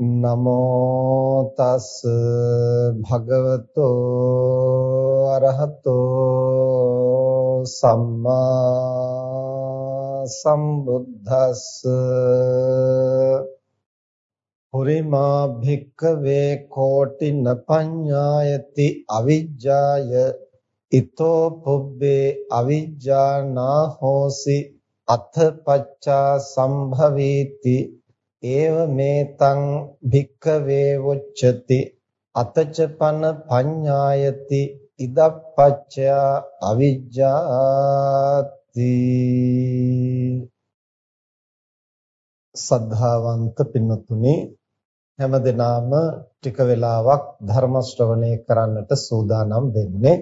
නමෝ තස් භගවතෝ අරහතෝ සම්මා සම්බුද්දස්ස පුරිමා භික්ඛවේ කෝටින පඤ්ඤායති අවිජ්ජාය ඊතෝ පුබ්බේ අවිජ්ජානා හෝසි අත්ථ පච්චා සම්භවීති ඒව මේතං භික්ඛවේ වොච්චති අතච පන පඤ්ඤායති ඉදප්පච්චය අවිජ්ජාති සද්ධාවන්ත පින්නතුනි හැමදෙනාම ටික වෙලාවක් ධර්ම ශ්‍රවණය කරන්නට සූදානම් වෙන්නේ.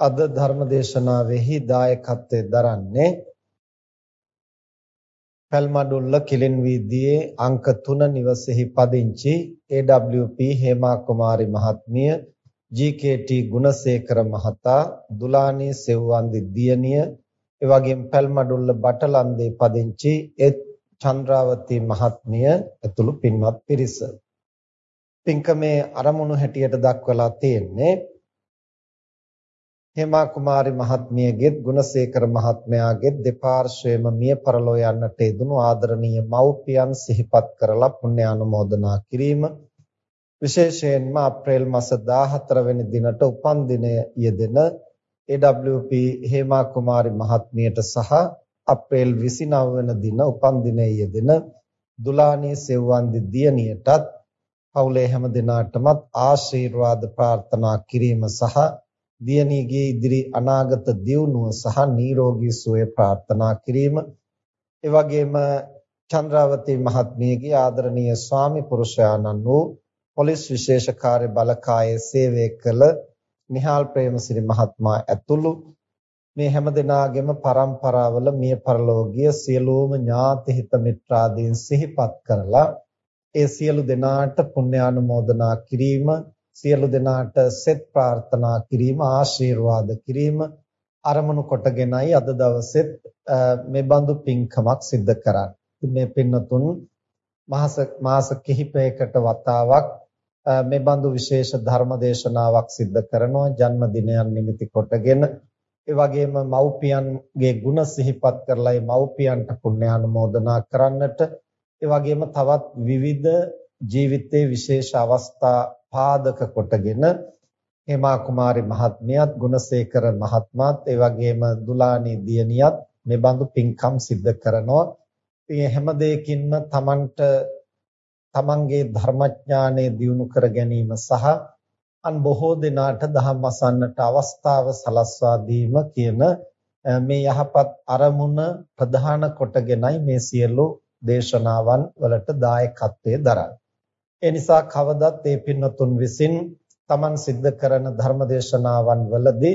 අද ධර්ම දේශනාවෙහි දායකත්වයෙන් දරන්නේ පැල්මඩුල්ල කිලින් වීදියේ අංක 3 නිවසේහි පදිංචි AWP හේමා කුමාරි මහත්මිය GKT ගුණසේකර මහතා දුලානී සෙව්වන්දි දියණිය එවැගේම පැල්මඩුල්ල බටලන්දේ පදිංචි එච් චන්ද්‍රාවතී මහත්මිය ඇතුළු පින්වත් පිරිස. පින්කමේ අරමුණු හැටියට දක්වලා තියෙන්නේ හේමා කුමාරි මහත්මියගෙත් ගුණසේකර මහත්මයාගෙත් දෙපාර්ශ්වයේම මිය පරලෝ යන්නට යෙදුණු ආදරණීය මව්පියන් සිහිපත් කරලා පුණ්‍ය අනුමෝදනා කිරීම. විශේෂයෙන්ම අප්‍රේල් මාස 14 වෙනි දිනට උපන් දිනය යෙදෙන AWP හේමා කුමාරි මහත්මියට සහ අප්‍රේල් 29 වෙනි දින උපන් දිනයේ යෙදෙන දුලානී සෙව්වන්දි දියණියටත් පවුලේ හැම දිනාටමත් ආශිර්වාද ප්‍රාර්ථනා කිරීම සහ දියණියගේ ඉදිරි අනාගත දියුණුව සහ නිරෝගී සුවය ප්‍රාර්ථනා කිරීම. ඒ වගේම චන්ද්‍රාවතී මහත්මියගේ ආදරණීය ස්වාමි පුරුෂයාණන් වූ පොලිස් විශේෂ කාර්ය බලකායේ සේවය කළ නිහාල් ප්‍රේමසිරි මහත්මයා ඇතුළු මේ හැම දිනාගෙම પરම්පරාවල මිය පරලෝකීය සියලුම ඥාති හිත මිත්‍රාදීන් සිහිපත් කරලා ඒ සියලු දෙනාට පුණ්‍යානුමෝදනා කිරීම සියලු දෙනාට සෙත් ප්‍රාර්ථනා කිරීම ආශිර්වාද කිරීම අරමුණු කොටගෙනයි අද දවසෙත් මේ බඳු පින්කමක් සිද්ධ කරන්නේ. මේ පින්නතුන් මාස මාස කිහිපයකට වතාවක් මේ බඳු විශේෂ ධර්ම දේශනාවක් සිද්ධ කරනවා ජන්මදිනයන් නිමිති කොටගෙන ඒ වගේම මව්පියන්ගේ ගුණ සිහිපත් කරලා ඒ මව්පියන්ට පුණ්‍යානුමෝදනා කරන්නට ඒ වගේම තවත් විවිධ ජීවිතයේ විශේෂ අවස්ථා පාදක කොටගෙන හේමා කුමාරි මහත්මියත් ගුණසේකර මහත්මයාත් ඒ වගේම දුලානී දියණියත් මේ බඳු පින්කම් සිද්ධ කරනවා. මේ හැම දෙයකින්ම Tamanට Tamanගේ ධර්මඥානය දියුණු කර ගැනීම සහ අන් බොහෝ දෙනාට ධම්ම අසන්නට අවස්ථාව සලස්වා දීම කියන මේ යහපත් අරමුණ ප්‍රධාන කොටගෙනයි මේ සියලු දේශනාවන් වලට දායකත්වයේ දරන්නේ. ඒ නිසා කවදත් මේ පින්නතුන් විසින් තමන් සිද්ධ කරන ධර්මදේශනාවන් වලදී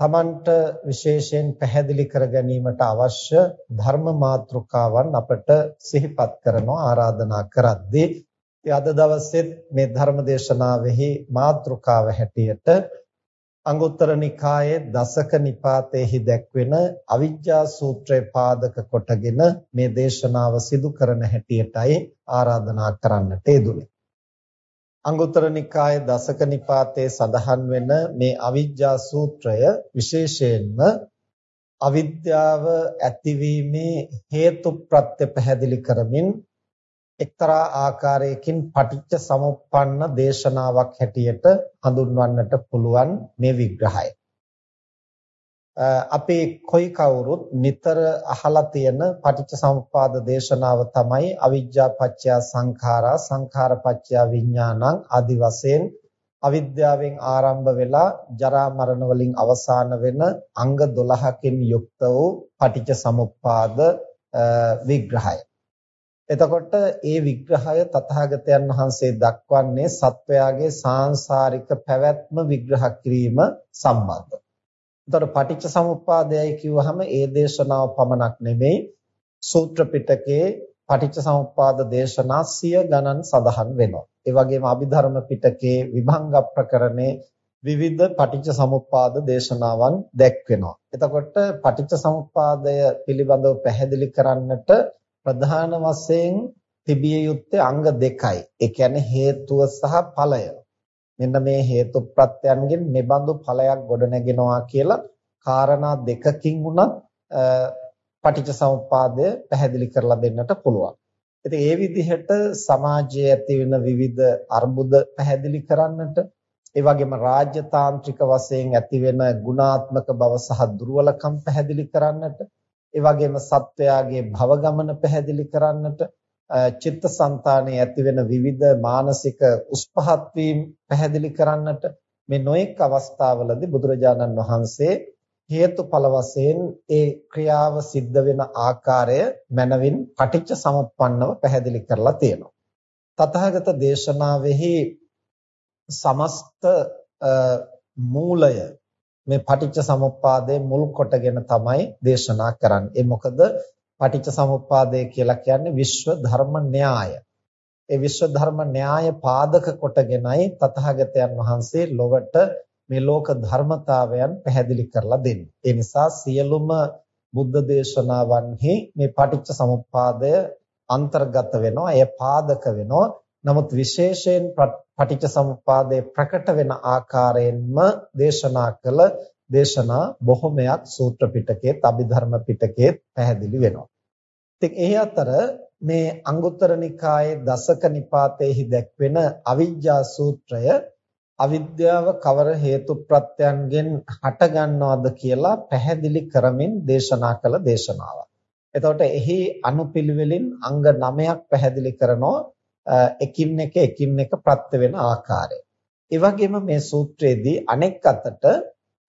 තමන්ට විශේෂයෙන් පැහැදිලි කර ගැනීමට අවශ්‍ය ධර්ම මාතෘකාවන් අපට සිහිපත් කරනවා ආරාධනා කරද්දී අද දවසෙත් මේ ධර්ම දේශනාවෙහි මාතෘකාව හැටියට අංගුත්තර නිකායේ දසක නිපාතේහි දැක්වෙන අවිජ්ජා සූත්‍රය පාදක කොටගෙන මේ දේශනාව සිදු කරන හැටියටයි ආරාධනා කරන්නට යෙදුනේ. අංගුත්තර නිකායේ දසක නිපාතේ සඳහන් වෙන මේ අවිජ්ජා සූත්‍රය විශේෂයෙන්ම අවිද්‍යාව ඇතිවීමේ හේතු ප්‍රත්‍ය පැහැදිලි කරමින් එක්තරා ආකාරයකින් පටිච්ච සමුප්පන්න දේශනාවක් හැටියට හඳුන්වන්නට පුළුවන් මේ විග්‍රහය. අපේ කොයි කවුරුත් නිතර අහලා තියෙන පටිච්චසමුප්පාද දේශනාව තමයි අවිජ්ජා පත්‍ය සංඛාරා සංඛාර පත්‍ය විඥානං ආදි වශයෙන් අවිද්‍යාවෙන් ආරම්භ වෙලා ජරා මරණ වලින් අවසාන වෙන අංග 12කින් යුක්ත වූ පටිච්චසමුප්පාද විග්‍රහය. එතකොට ඒ විග්‍රහය තථාගතයන් වහන්සේ දක්වන්නේ සත්වයාගේ සාංශාරික පැවැත්ම විග්‍රහ කිරීම සම්බන්ධව. එතකොට පටිච්ච සමුප්පාදයයි කිව්වහම ඒ දේශනාව පමණක් නෙමෙයි සූත්‍ර පිටකේ පටිච්ච සමුප්පාද දේශනා සිය ගණන් සඳහන් වෙනවා. ඒ වගේම අභිධර්ම පිටකේ විභංග ප්‍රකරණේ විවිධ පටිච්ච සමුප්පාද දේශනාවන් දැක්වෙනවා. එතකොට පටිච්ච සමුප්පාදය පිළිබඳව පැහැදිලි කරන්නට ප්‍රධාන වශයෙන් තිබිය යුත්තේ අංග දෙකයි. ඒ කියන්නේ හේතුව සහ ඵලය. මෙන්න මේ හේතු ප්‍රත්‍යයන්ගෙන් මෙබඳු ඵලයක් ගොඩනගෙනවා කියලා කාරණා දෙකකින් උනත් පටිච්ච සමුප්පාදය පැහැදිලි කරලා දෙන්නට පුළුවන්. ඉතින් ඒ විදිහට සමාජයේ ඇති වෙන විවිධ අර්බුද පැහැදිලි කරන්නට ඒ වගේම රාජ්‍යතාන්ත්‍රික වශයෙන් ඇති වෙන ගුණාත්මක බව සහ දුර්වලකම් පැහැදිලි කරන්නට ඒ වගේම සත්වයාගේ භව ගමන පැහැදිලි කරන්නට චිත්තසංතානයේ ඇති වෙන විවිධ මානසික උස්පහත් වීම පැහැදිලි කරන්නට මේ නොඑක් අවස්ථාවලදී බුදුරජාණන් වහන්සේ හේතුඵල වශයෙන් ඒ ක්‍රියාව සිද්ධ වෙන ආකාරය මනවින් පටිච්ච සමුප්පන්නව පැහැදිලි කරලා තියෙනවා. තථාගත දේශනාවෙහි සමස්ත මූලය මේ පටිච්ච සමුප්පාදයේ මුල් කොටගෙන තමයි දේශනා කරන්නේ. ඒ මොකද පටිච්ච සමුප්පාදය කියලා කියන්නේ විශ්ව ධර්ම න්‍යාය. ඒ විශ්ව ධර්ම න්‍යාය පාදක කොටගෙනයි තථාගතයන් වහන්සේ ලොවට මේ ලෝක ධර්මතාවයන් පැහැදිලි කරලා දෙන්නේ. ඒ නිසා සියලුම බුද්ධ දේශනාවන්හි මේ පටිච්ච සමුප්පාදය අන්තර්ගත වෙනවා. එය පාදක වෙනවා. නමුත් විශේෂයෙන් පටිච්ච සමුප්පාදයේ ප්‍රකට වෙන ආකාරයෙන්ම දේශනා කළ දේශනා බොහොමයක් සූත්‍ර පිටකයේ, අභිධර්ම පිටකයේ පැහැදිලි වෙනවා. ඉතින් ඒ අතර මේ අංගුත්තර නිකායේ දසක නිපාතයේහි දැක්වෙන අවිජ්ජා සූත්‍රය අවිද්‍යාව කවර හේතු ප්‍රත්‍යයන්ගෙන් හටගන්නවද කියලා පැහැදිලි කරමින් දේශනා කළ දේශනාවක්. එතකොට එහි අනුපිළිවෙලින් අංග 9ක් පැහැදිලි කරනවා එකින් එක එකින් එක ප්‍රත්‍ය වෙන ආකාරය. ඒ වගේම මේ සූත්‍රයේදී අනෙක් අතට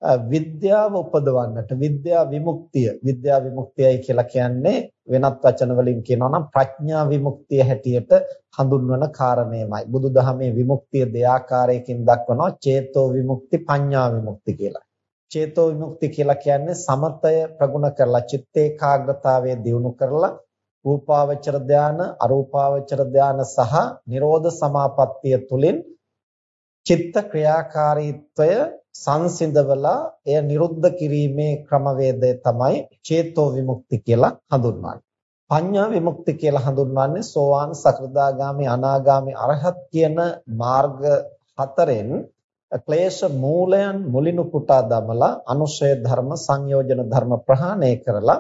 විද්‍යාව උපදවන්නට විද්‍යා විමුක්තිය විද්‍යා විමුක්තියයි කියලා කියන්නේ වෙනත් වචන වලින් කියනවා නම් ප්‍රඥා විමුක්තිය හැටියට හඳුන්වන කාරණේමයි බුදුදහමේ විමුක්තිය දෙආකාරයකින් දක්වනවා චේතෝ විමුක්ති පඤ්ඤා විමුක්ති කියලා. චේතෝ විමුක්ති කියලා කියන්නේ සමතය ප්‍රගුණ කරලා චිත්ත ඒකාග්‍රතාවය දියුණු කරලා රූපාවචර ධාන අරූපාවචර ධාන සහ නිරෝධ සමාපත්තිය තුලින් චිත්ත ක්‍රියාකාරීත්වය සංසිඳවලා එය නිරුද්ධ කිරීමේ ක්‍රමවේදය තමයි චේතෝ විමුක්ති කියලා හඳුන්වන්නේ. පඤ්ඤා විමුක්ති කියලා හඳුන්වන්නේ සෝවාන් සකෘදාගාමි අනාගාමි අරහත් කියන මාර්ග හතරෙන් ක්ලේශ මූලයන් මුලිනු කුටා දමලා අනුශය ධර්ම සංයෝජන ධර්ම ප්‍රහාණය කරලා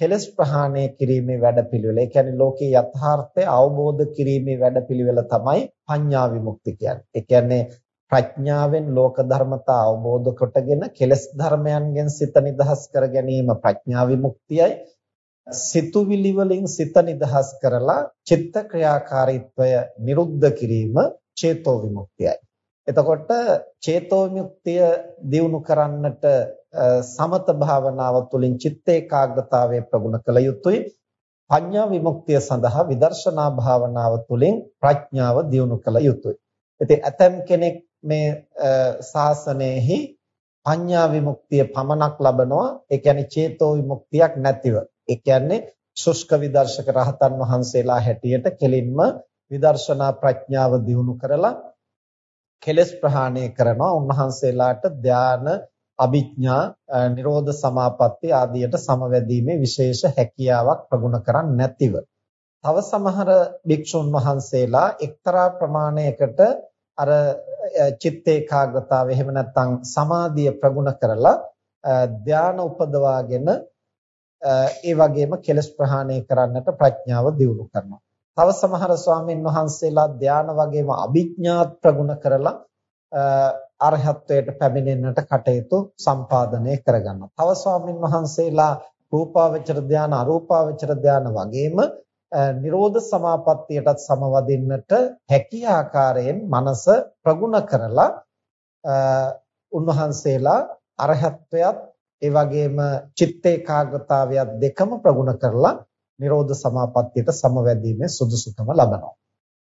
කෙලස් ප්‍රහාණය කිරීමේ වැඩපිළිවෙල. ඒ කියන්නේ ලෝකේ යථාර්ථය අවබෝධ කිරීමේ වැඩපිළිවෙල තමයි පඤ්ඤා විමුක්ති කියන්නේ. ඒ කියන්නේ ප්‍රඥාවෙන් ලෝක ධර්මතා අවබෝධ කොටගෙන කෙලස් ධර්මයන්ගෙන් සිත නිදහස් කර ගැනීම ප්‍රඥා විමුක්තියයි. සිතුවිලි වලින් සිත නිදහස් කරලා චිත්ත ක්‍රියාකාරීත්වය නිරුද්ධ කිරීම චේතෝ විමුක්තියයි. එතකොට චේතෝ විමුක්තිය දියුණු කරන්නට සමත භාවනාව තුළින් චිත්ත ඒකාග්‍රතාවය ප්‍රගුණ කළ යුතුයි. පඤ්ඤා විමුක්තිය සඳහා විදර්ශනා භාවනාව තුළින් ප්‍රඥාව දියුණු කළ යුතුයි. ඉතින් ඇතම් කෙනෙක් මේ ශාසනයෙහි පඤ්ඤා විමුක්තිය පමණක් ලබනවා. ඒ කියන්නේ චේතෝ විමුක්තියක් නැතිව. ඒ කියන්නේ ශුෂ්ක විදර්ශක රහතන් වහන්සේලා හැටියට කෙලින්ම විදර්ශනා ප්‍රඥාව දියුණු කරලා කෙලස් ප්‍රහාණය කරනවා. උන්වහන්සේලාට ධාන අභිඥා නිරෝධ සමාපatti ආදියට සමවැදීමේ විශේෂ හැකියාවක් ප්‍රගුණ කරන්නේ නැතිව තව සමහර භික්ෂුන් වහන්සේලා එක්තරා ප්‍රමාණයකට අර චිත්ත ඒකාග්‍රතාව එහෙම නැත්නම් සමාධිය ප්‍රගුණ කරලා ධාන උපදවාගෙන ඒ වගේම කෙලස් ප්‍රහාණය කරන්නට ප්‍රඥාව දියුණු කරනවා. තව සමහර ස්වාමීන් වහන්සේලා ධාන වගේම අභිඥාත් ප්‍රගුණ කරලා අරහත්ත්වයට පැමිණෙන්නට කටයුතු සම්පාදනය කරගන්නවා. තව ස්වාමින් වහන්සේලා රූපාවචර ධාන අරූපාවචර ධාන වගේම නිරෝධ සමාපත්තියටත් සමවදින්නට හැකි ආකාරයෙන් මනස ප්‍රගුණ කරලා උන්වහන්සේලා අරහත්ත්වයත් ඒ වගේම චිත්ත ඒකාග්‍රතාවයත් දෙකම ප්‍රගුණ කරලා නිරෝධ සමාපත්තියට සමවැදීමේ සුදුසුකම ලබනවා.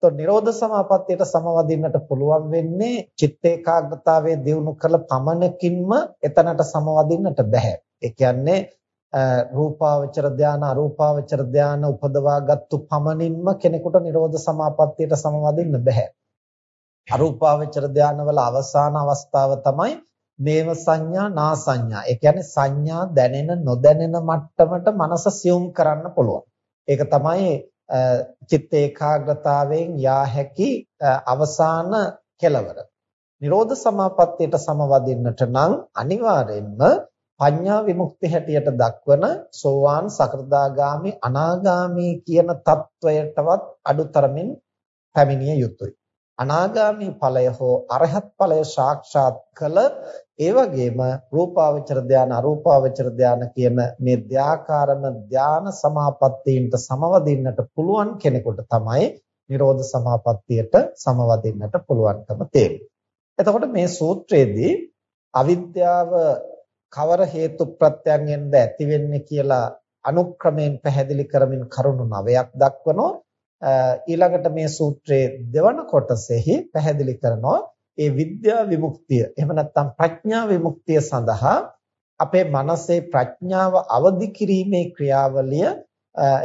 එතකොට නිරෝධ සමාපත්තියට සමවදින්නට පුළුවන් වෙන්නේ චිත්ත ඒකාග්‍රතාවයේ දියුණු කළ පමණකින්ම එතනට සමවදින්නට බෑ. ඒ කියන්නේ රූපාවචර ධාන අරූපාවචර ධාන උපදවාගත්තු පමණින්ම කෙනෙකුට නිරෝධ සමාපත්තියට සමවදින්න බෑ. අරූපාවචර ධානවල අවසාන අවස්ථාව තමයි මේව සංඥා නා සංඥා. ඒ කියන්නේ සංඥා දැනෙන නොදැනෙන මට්ටමට මනස සියුම් කරන්න පුළුවන්. ඒක තමයි චිත්ත ඒකාග්‍රතාවයෙන් යා හැකි අවසාන කෙලවර. නිරෝධ සමාපත්තියට සමවදින්නට නම් අනිවාර්යයෙන්ම පඤ්ඤා විමුක්ති හැටියට දක්වන සෝවාන් සකෘදාගාමි අනාගාමි කියන தত্ত্বයටවත් අඩුතරමින් පැමිණිය යුතුය. අනාගාමි ඵලය හෝ අරහත් ඵලය සාක්ෂාත් කළ ඒ වගේම රූපාවචර ධාන අරූපාවචර ධාන කියන මේ ධ්‍යාකාරම ධාන සමාපත්තීන්ට සමවදින්නට පුළුවන් කෙනෙකුට තමයි නිරෝධ සමාපත්තියට සමවදින්නට පුළුවන්කම තියෙන්නේ. එතකොට මේ සූත්‍රයේදී අවිද්‍යාව කවර හේතු ප්‍රත්‍යයෙන්ද ඇති වෙන්නේ කියලා අනුක්‍රමයෙන් පැහැදිලි කරමින් කරුණු නවයක් දක්වනවා. ඊළඟට මේ සූත්‍රයේ දෙවන කොටසෙහි පැහැදිලි කරනවා ඒ විද්‍යා විමුක්තිය එහෙම නැත්නම් ප්‍රඥා විමුක්තිය සඳහා අපේ මනසේ ප්‍රඥාව අවදි කිරීමේ ක්‍රියාවලිය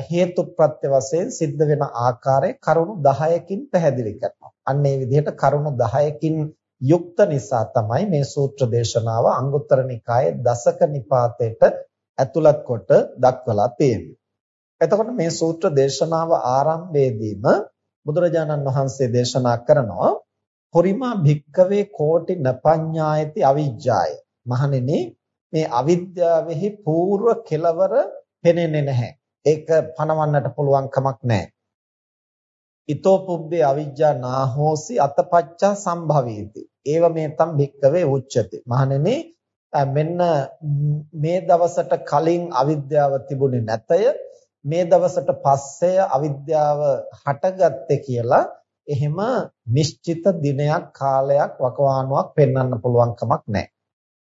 හේතු ප්‍රත්‍ය වශයෙන් සිද්ධ වෙන ආකාරය කරුණු 10කින් පැහැදිලි කරනවා. අන්න ඒ විදිහට කරුණු 10කින් යුක්ත නිසා තමයි මේ සූත්‍ර දේශනාව අංගුත්තර නිකායේ දසක නිපාතයට ඇතුළත් කොට දක්වලා තියෙන්නේ. එතකොට මේ සූත්‍ර දේශනාව ආරම්භයේදීම බුදුරජාණන් වහන්සේ දේශනා කරනවා පුරිමා භික්කවේ කෝටි නපඤ්ඤායති අවිජ්ජාය. මහණෙනි මේ අවිද්‍යාවෙහි పూర్ව කෙලවර පෙනෙන්නේ නැහැ. ඒක පණවන්නට පුළුවන් කමක් නැහැ. ඊතෝ පුබ්බේ අවිජ්ජා නාහෝසි අතපච්චා සම්භවීති. ඒව මේතම් භික්කවේ උච්චති. මහණෙනි මෙන්න මේ දවසට කලින් අවිද්‍යාව තිබුණේ නැතය. මේ දවසට පස්සේ අවිද්‍යාව හටගත්තේ කියලා එහෙම නිශ්චිත දිනයක් කාලයක් වකවානුවක් පෙන්වන්න පුළුවන් කමක් නැහැ.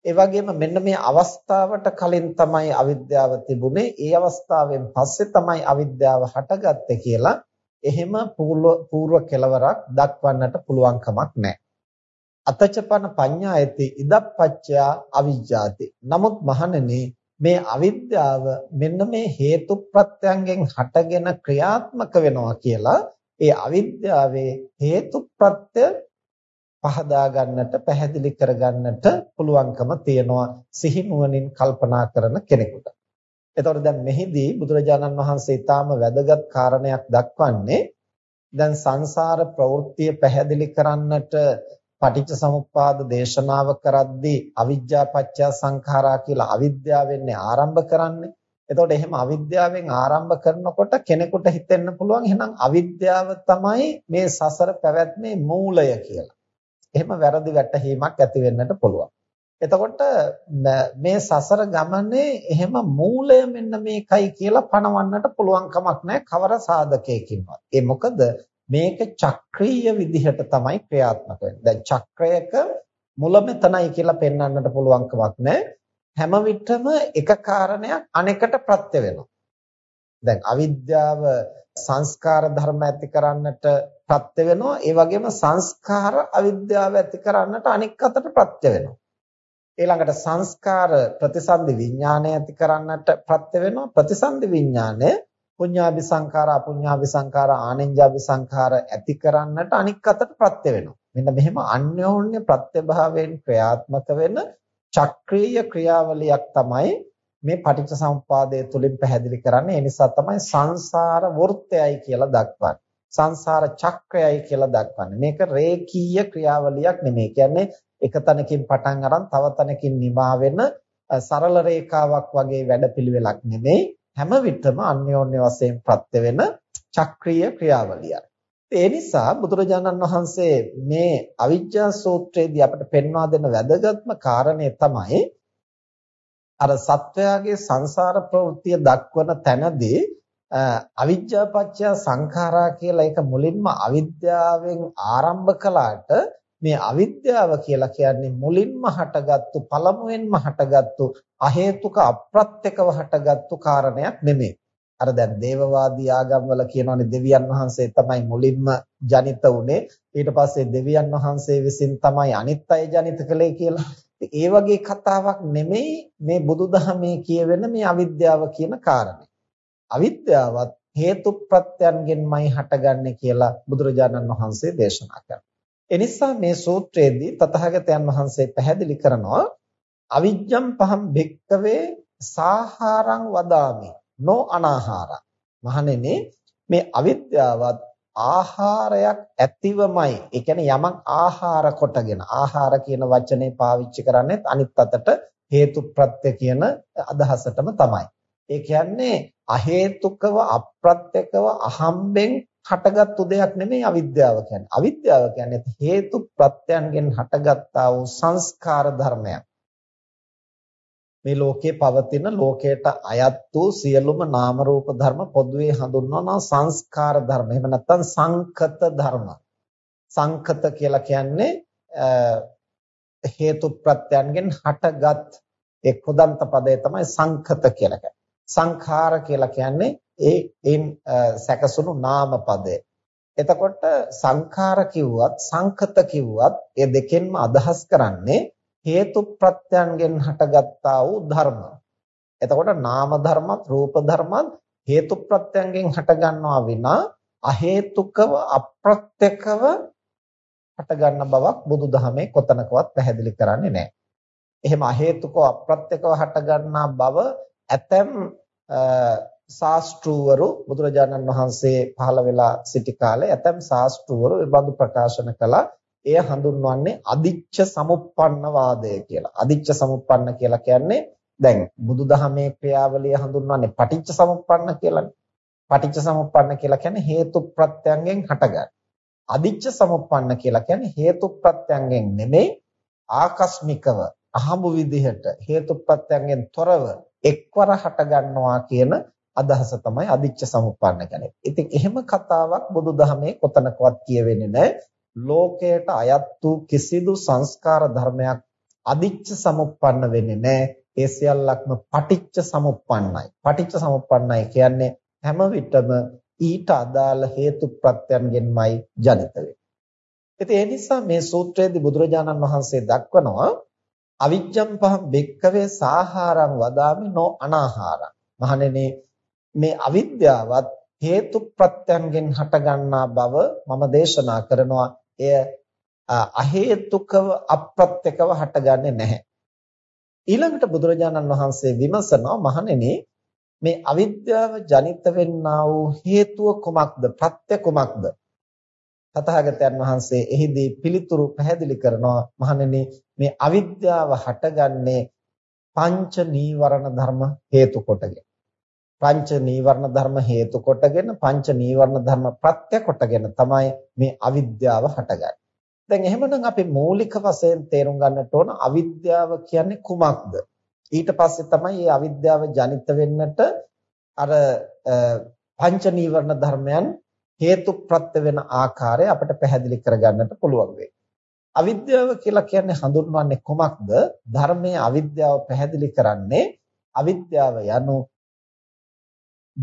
ඒ වගේම මෙන්න මේ අවස්ථාවට කලින් තමයි අවිද්‍යාව තිබුණේ. ඒ අවස්ථාවෙන් පස්සේ තමයි අවිද්‍යාව හටගත්තේ කියලා එහෙම పూర్ව කෙලවරක් දක්වන්නට පුළුවන් කමක් නැහැ. අතචපන පඤ්ඤායති ඉදප්පච්චයා අවිජ්ජාති. නමුත් මහණෙනි මේ අවිද්‍යාව මෙන්න මේ හේතු ප්‍රත්‍යයෙන් හටගෙන ක්‍රියාත්මක වෙනවා කියලා ඒ අවිද්‍යාවේ හේතුප්‍රත්‍ය පහදා ගන්නට පැහැදිලි කර ගන්නට පුළුවන්කම තියෙනවා සිහි නුවණින් කල්පනා කරන කෙනෙකුට. එතකොට දැන් මෙහිදී බුදුරජාණන් වහන්සේ ඊටාම වැදගත් කාරණයක් දක්වන්නේ දැන් සංසාර ප්‍රවෘත්තිය පැහැදිලි කරන්නට පටිච්ච සමුප්පාද දේශනාව කරද්දී අවිජ්ජා පත්‍ය සංඛාරා කියලා අවිද්‍යාවෙන්නේ ආරම්භ කරන්නේ. එතකොට එහෙම අවිද්‍යාවෙන් ආරම්භ කරනකොට කෙනෙකුට හිතෙන්න පුළුවන් එහෙනම් අවිද්‍යාව තමයි මේ සසර පැවැත්මේ මූලය කියලා. එහෙම වැරදි වැටහීමක් ඇති වෙන්නට පුළුවන්. එතකොට මේ සසර ගමනේ එහෙම මූලය මෙන්න මේකයි කියලා පණවන්නට පුළුවන් කමක් නැහැ කවර සාධකයකින්වත්. ඒ මොකද මේක චක්‍රීය විදිහට තමයි ක්‍රියාත්මක වෙන්නේ. දැන් චක්‍රයක මුල මෙතනයි කියලා පෙන්වන්නට පුළුවන් කමක් නැහැ. හැම විටම එක කාරණයක් අනෙකට ප්‍රත්‍ය වෙනවා. දැන් අවිද්‍යාව සංස්කාර ධර්ම ඇති කරන්නට ප්‍රත්‍ය වෙනවා. ඒ වගේම සංස්කාර අවිද්‍යාව ඇති කරන්නට අනෙක් අතට ප්‍රත්‍ය වෙනවා. ඊළඟට සංස්කාර ප්‍රතිසන්දි විඥානය ඇති කරන්නට ප්‍රත්‍ය වෙනවා. ප්‍රතිසන්දි විඥානය පුඤ්ඤාභි සංඛාර අපුඤ්ඤාභි සංඛාර ආනෙන්ජාභි සංඛාර ඇති කරන්නට අනික් අතට ප්‍රත්‍ය වෙනවා. මෙන්න මෙහෙම අන්‍යෝන්‍ය ප්‍රත්‍යභාවයෙන් ක්‍රියාත්මක වෙන චක්‍රීය ක්‍රියාවලියක් තමයි මේ පටිච්චසමුප්පාදය තුලින් පැහැදිලි කරන්නේ. ඒ නිසා තමයි සංසාර වෘත්තයයි කියලා දක්වන්නේ. සංසාර චක්‍රයයි කියලා දක්වන්නේ. මේක රේඛීය ක්‍රියාවලියක් නෙමෙයි. කියන්නේ එක තැනකින් පටන් අරන් තව තැනකින් නිමා වෙන සරල රේඛාවක් වගේ වැඩපිළිවෙලක් නෙමෙයි. හැම විටම අන්‍යෝන්‍ය වශයෙන් ප්‍රත්‍ය වෙන චක්‍රීය ක්‍රියාවලියක්. ඒ නිසා බුදුරජාණන් වහන්සේ මේ අවිජ්ජා සූත්‍රයේදී අපට පෙන්වා දෙන වැදගත්ම කාරණය තමයි අර සත්වයාගේ සංසාර ප්‍රවෘත්තිය දක්වන තැනදී අවිජ්ජා පත්‍ය සංඛාරා කියලා ඒක මුලින්ම අවිද්‍යාවෙන් ආරම්භ කළාට මේ අවිද්‍යාව කියලා කියන්නේ මුලින්ම හටගත්තු පළමුවෙන්ම හටගත්තු අහේතුක අප්‍රත්‍යකව හටගත්තු කාරණයක් නෙමෙයි. අර දැන් දේවවාදී ආගම්වල කියනවානේ දෙවියන් වහන්සේ තමයි මුලින්ම ජනිත වුනේ ඊට පස්සේ දෙවියන් වහන්සේ විසින් තමයි අනිත් අය ජනිත කළේ කියලා. ඒ වගේ කතාවක් නෙමෙයි මේ බුදුදහමේ කියවෙන මේ අවිද්‍යාව කියන කාරණේ. අවිද්‍යාවත් හේතු ප්‍රත්‍යයන්ගෙන්මයි හටගන්නේ කියලා බුදුරජාණන් වහන්සේ දේශනා කරනවා. එනිසා මේ සූත්‍රයේදී තථාගතයන් වහන්සේ පැහැදිලි කරනවා අවිජ්ජම් පහම් භික්කවේ සාහාරං වදාමි නෝ අනාහාරං. මහණෙනි මේ අවිද්‍යාවත් ආහාරයක් ඇතිවමයි. ඒ කියන්නේ යමක් ආහාර කොටගෙන ආහාර කියන වචනේ පාවිච්චි කරන්නේ අනිත් අතට හේතු ප්‍රත්‍ය කියන අදහසටම තමයි. ඒ කියන්නේ අහේතුකව අප්‍රත්‍යකව අහම්බෙන් හටගත්තු දෙයක් නෙමෙයි අවිද්‍යාව කියන්නේ. අවිද්‍යාව කියන්නේ හේතු ප්‍රත්‍යයන්ගෙන් හටගත්තා වූ සංස්කාර ධර්මයක්. මේ ලෝකේ පවතින ලෝකයට අයත් වූ සියලුම නාම රූප ධර්ම පොදුවේ හඳුන්වනවා සංස්කාර ධර්ම. එහෙම නැත්නම් සංකත ධර්ම. සංකත කියලා කියන්නේ හේතු ප්‍රත්‍යයන්ගෙන් හටගත් ඒ කුදන්ත පදය තමයි සංකත කියලා කියන්නේ. සංඛාර කියලා කියන්නේ ඒ එන් සැකසුණු නාම පදය. එතකොට සංඛාර කිව්වත් සංකත කිව්වත් ඒ දෙකෙන්ම අදහස් කරන්නේ හේතු ප්‍රත්‍යයන්ගෙන් හටගත්තා වූ ධර්ම. එතකොට නාම ධර්මත් රූප ධර්මත් හේතු ප්‍රත්‍යයන්ගෙන් හටගන්නවා විනා අහේතුකව අප්‍රත්‍යකව හටගන්න බවක් බුදුදහමේ කොතනකවත් පැහැදිලි කරන්නේ නැහැ. එහෙම අහේතුකව අප්‍රත්‍යකව හටගන්නා බව ඇතැම් ශාස්ත්‍රූවරු බුදුරජාණන් වහන්සේ පහළ වෙලා සිටි කාලේ ඇතැම් ශාස්ත්‍රූවරු ඒ බඳු ප්‍රකාශන කළා එය හඳුන්වන්නේ අදිච්ච සමුප්පන්න වාදය කියලා. අදිච්ච සමුප්පන්න කියලා කියන්නේ දැන් බුදුදහමේ ක්‍රියාවලිය හඳුන්වන්නේ පටිච්ච සමුප්පන්න කියලානේ. පටිච්ච සමුප්පන්න කියලා කියන්නේ හේතු ප්‍රත්‍යයෙන් හටගන්න. අදිච්ච සමුප්පන්න කියලා කියන්නේ හේතු ප්‍රත්‍යයෙන් නෙමෙයි ආකස්මිකව අහඹු විදිහට හේතු ප්‍රත්‍යයෙන් තොරව එක්වර හටගන්නවා කියන අදහස තමයි අදිච්ච සමුප්පන්න කියන්නේ. ඉතින් එහෙම කතාවක් බුදුදහමේ කොතනකවත් කියවෙන්නේ නැහැ. ලෝකයට අයත් වූ කිසිදු සංස්කාර ධර්මයක් අදිච්ච සමුප්පන්න වෙන්නේ නැහැ. ඒ සියල්ලක්ම පටිච්ච සමුප්පන්නයි. පටිච්ච සමුප්පන්නයි කියන්නේ හැම විටම ඊට අදාළ හේතු ප්‍රත්‍යයන්ගෙන්මයි ජනිත වෙන්නේ. ඉතින් ඒ නිසා මේ සූත්‍රයේදී බුදුරජාණන් වහන්සේ දක්වනවා අවිජ්ජම් පහම් බෙක්කවේ සාහාරං වදාමි නො අනාහාරං. මහණෙනි මේ අවිද්‍යාවත් හේතු ප්‍රත්‍යයන්ගෙන් හටගන්නා බව මම දේශනා කරනවා එය අහේතුකව අප්‍රත්‍යකව හටගන්නේ නැහැ. ඊළඟට බුදුරජාණන් වහන්සේ විමසනවා මහණෙනි මේ අවිද්‍යාව ජනිත වෙන්නා වූ හේතුව කුමක්ද? ප්‍රත්‍ය කුමක්ද? තථාගතයන් වහන්සේ එහිදී පිළිතුරු පැහැදිලි කරනවා මහණෙනි මේ අවිද්‍යාව හටගන්නේ පංච නීවරණ ධර්ම හේතු කොටගෙන. පංච නීවරණ ධර්ම හේතු කොටගෙන පංච නීවරණ ධර්ම ප්‍රත්‍ය කොටගෙන තමයි මේ අවිද්‍යාව හටගන්නේ. දැන් එහෙමනම් අපි මූලික වශයෙන් තේරුම් ගන්නට ඕන අවිද්‍යාව කියන්නේ කුමක්ද? ඊට පස්සේ තමයි මේ අවිද්‍යාව ජනිත වෙන්නට අර පංච නීවරණ ධර්මයන් හේතු ප්‍රත්‍ය වෙන ආකාරය අපිට පැහැදිලි කරගන්නට පුළුවන් වෙයි. අවිද්‍යාව කියලා කියන්නේ හඳුන්වන්නේ කුමක්ද? ධර්මයේ අවිද්‍යාව පැහැදිලි කරන්නේ අවිද්‍යාව යනු